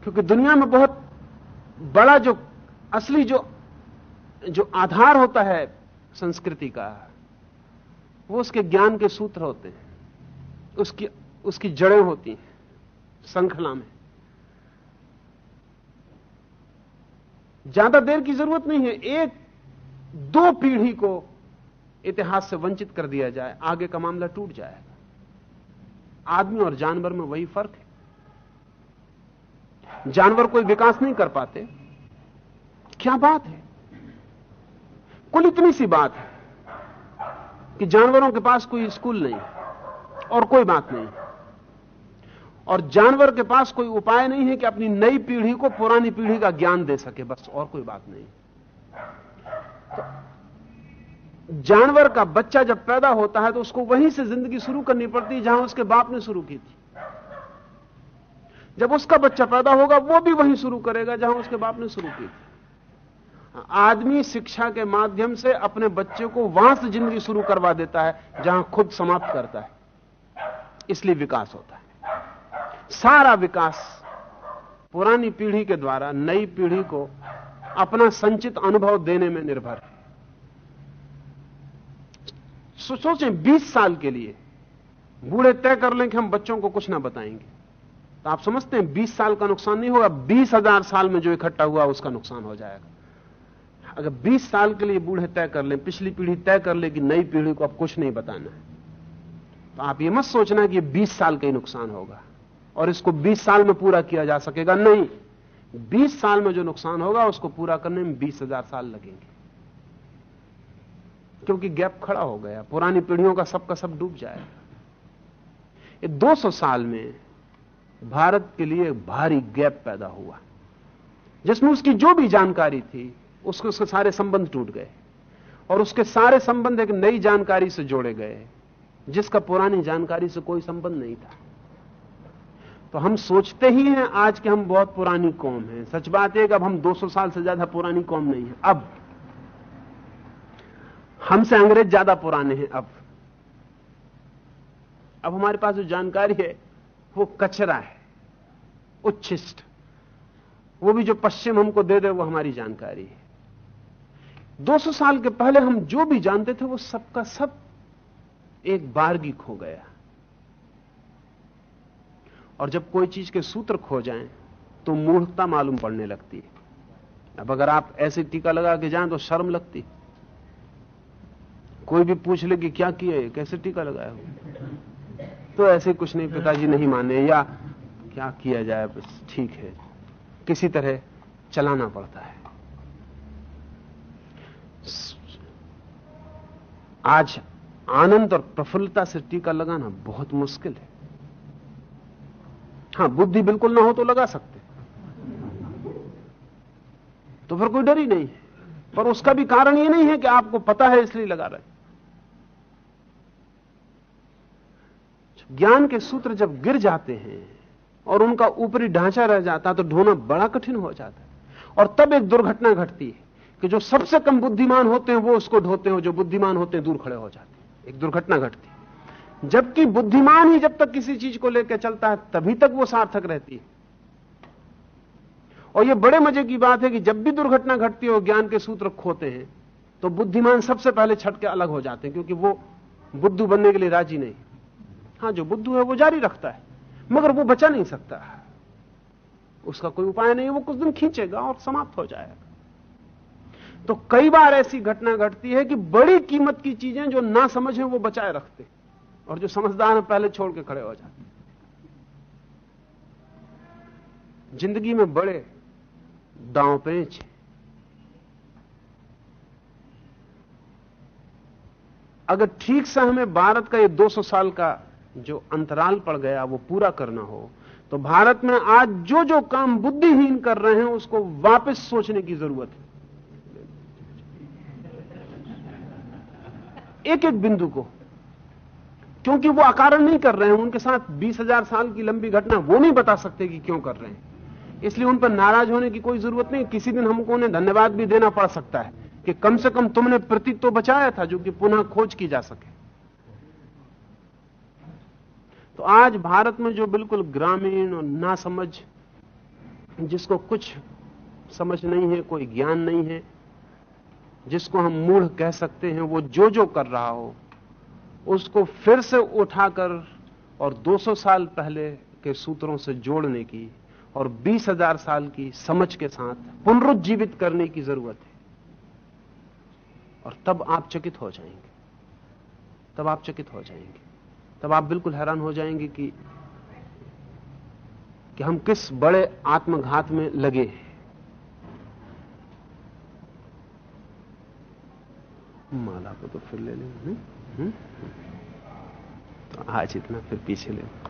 क्योंकि दुनिया में बहुत बड़ा जो असली जो जो आधार होता है संस्कृति का, वो उसके ज्ञान के सूत्र होते हैं। उसकी उसकी जड़ें होती हैं, श्रृंखला में। ज़्यादा देर की ज़रूरत नहीं है, एक, दो पीढ़ी को इतिहास से वंचित कर दिया जाए, आगे का मामला टूट जाएगा। आदमी और जानवर में वही फ़र्क है। जानवर कोई विकास नहीं कर पाते। क्या बात है? कुल इतनी सी बात है कि जानवरों के पास कोई स्कूल नहीं और कोई बात नहीं। और जानवर के पास कोई उपाय नहीं है कि अपनी नई पीढ़ी को पुरानी पीढ़ी का ज्ञान दे सके, बस और कोई बात नहीं। तो जानवर का बच्चा जब पैदा होता है तो उसको वहीं से ज़िंदगी शुरू करनी पड़ती है जहाँ उसके बाप ने शुरू की थी। जब उसका बच्चा पैदा होगा, वो भी वहीं शुरू करेगा जहाँ उसके बाप ने शुरू की आदमी शिक्षा के माध्यम से अपने बच्चे को वहाँ से ज़िंदगी शुरू करवा देता है, जहाँ खुद समाप्त करता है। इसलिए विकास होता है। सारा विकास पुरानी पीढ़ी के द्वारा, नई पीढ़ी को अपना संचित अनुभव देने में निर्भर है। सोचें 20 साल के लिए, बूढ़े तय कर लें कि हम बच्चों को कुछ ना बताएँगे। तो आप समझते हैं 20 साल का नुकसान नहीं होगा, बीस हज़ार साल में जो इकट्ठा हुआ, उसका नुकसान हो जाएगा। अगर 20 साल के लिए बूढ़े तय कर लें, पिछली पीढ़ी तय कर ले कि नई पीढ़ी को अब कुछ नहीं बताना है। तो आप ये मत सोचना कि 20 साल का ही नुकसान होगा, और इसको 20 साल में पूरा किया जा सकेगा नहीं। 20 साल में जो नुकसान होगा, उसको पूरा करने में बीस हज़ार साल लगेंगे। क्योंकि गैप खड़ा हो गया, पुरानी पीढ़ियों का सबका सब डूब जाएगा। ये 200 साल में भारत के लिए भारी गैप पैदा हुआ। जिसमें उसकी जो भी जानकारी थी, उसके उसके सारे संबंध टूट गए और उसके सारे संबंध एक नई जानकारी से जोड़े गए, जिसका पुरानी जानकारी से कोई संबंध नहीं था। तो हम सोचते ही हैं आज के हम बहुत पुरानी कौम हैं। सच बात है कि अब हम 200 साल से ज़्यादा पुरानी कौम नहीं है। अब हमसे अंग्रेज़ ज़्यादा पुराने हैं। अब अब हमारे पास जो जानकारी है वो कचरा है, उच्छिष्ट। वो भी जो पश्चिम हमको दे दे, वो हमारी जानकारी है। 200 साल के पहले हम जो भी जानते थे, वो सबका सब एक बारगी खो गया। और जब कोई चीज़ के सूत्र खो जाएँ तो मूर्खता मालूम पड़ने लगती है। अब अगर आप ऐसे टीका लगा के जाएँ तो शर्म लगती। कोई भी पूछ ले कि क्या किए कैसे टीका लगाया हो? तो ऐसे कुछ नहीं, पिताजी नहीं माने, या क्या किया जाए, बस ठीक है। किसी तरह चलाना पड़ता है। आज आनंद और प्रफुल्लता से टीका लगाना बहुत मुश्किल है। हाँ, बुद्धि बिल्कुल ना हो तो लगा सकते। तो फिर कोई डर ही नहीं है। पर उसका भी कारण ये नहीं है कि आपको पता है इसलिए लगा रहे। ज्ञान के सूत्र जब गिर जाते हैं और उनका ऊपरी ढांचा रह जाता तो ढोना बड़ा कठिन हो जाता है। और तब एक दुर्घटना घटती है कि जो सबसे कम बुद्धिमान होते हैं वो उसको ढोते हैं जो बुद्धिमान होते हैं दूर खड़े हो जाते हैं। एक दुर्घटना घटती है। जबकि बुद्धिमान ही जब तक किसी चीज़ को लेकर चलता है, तभी तक वो सार्थक रहती है। और ये बड़े मज़े की बात है कि जब भी दुर्घटना घटती है ज्ञान के सूत्र खोते हैं तो बुद्धिमान सबसे पहले छट के अलग हो जाते हैं, क्योंकि वो बुद्धू बनने के लिए राज़ी नहीं। हाँ, जो बुद्धू है वो जारी रखता है, मगर वो बचा नहीं सकता। उसका कोई उपाय नहीं वो कुछ दिन खींचेगा और समाप्त हो जाएगा। तो कई बार ऐसी घटना घटती है कि बड़ी कीमत की चीज़ें जो ना समझे वो बचाए रखते और जो समझदार है, पहले छोड़ के खड़े हो जाते ज़िंदगी में बड़े दांव पेंच अगर ठीक से हमें भारत का ये 200 साल का जो अंतराल पड़ गया वो पूरा करना हो तो भारत में आज जो जो काम बुद्धिहीन कर रहे हैं उसको वापस सोचने की ज़रूरत है। एक एक बिंदु को। क्योंकि वो अकारण नहीं कर रहे हैं, उनके साथ बीस हज़ार साल की लंबी घटना वो नहीं बता सकते कि क्यों कर रहे हैं। इसलिए उन पर नाराज़ होने की कोई ज़रूरत नहीं, किसी दिन हमको उन्हें धन्यवाद भी देना पड़ सकता है कि कम से कम तुमने प्रतीक तो बचाया था जो कि पुनः खोज की जा सके। तो आज भारत में जो बिल्कुल ग्रामीण और ना समझ जिसको कुछ समझ नहीं है, कोई ज्ञान नहीं है, जिसको हम मूढ़ कह सकते हैं, वो जो जो कर रहा हो, उसको फिर से उठाकर और 200 साल पहले के सूत्रों से जोड़ने की और बीस हज़ार साल की समझ के साथ पुनरुज्जीवित करने की ज़रूरत है। और तब आप चकित हो जाएँगे। तब आप चकित हो जाएँगे। तब आप बिल्कुल हैरान हो जाएँगे कि कि हम किस बड़े आत्मघात में लगे हैं। माला को तो फिर ले लेंगे हम्म? तो आज इतना फिर पीछे ले।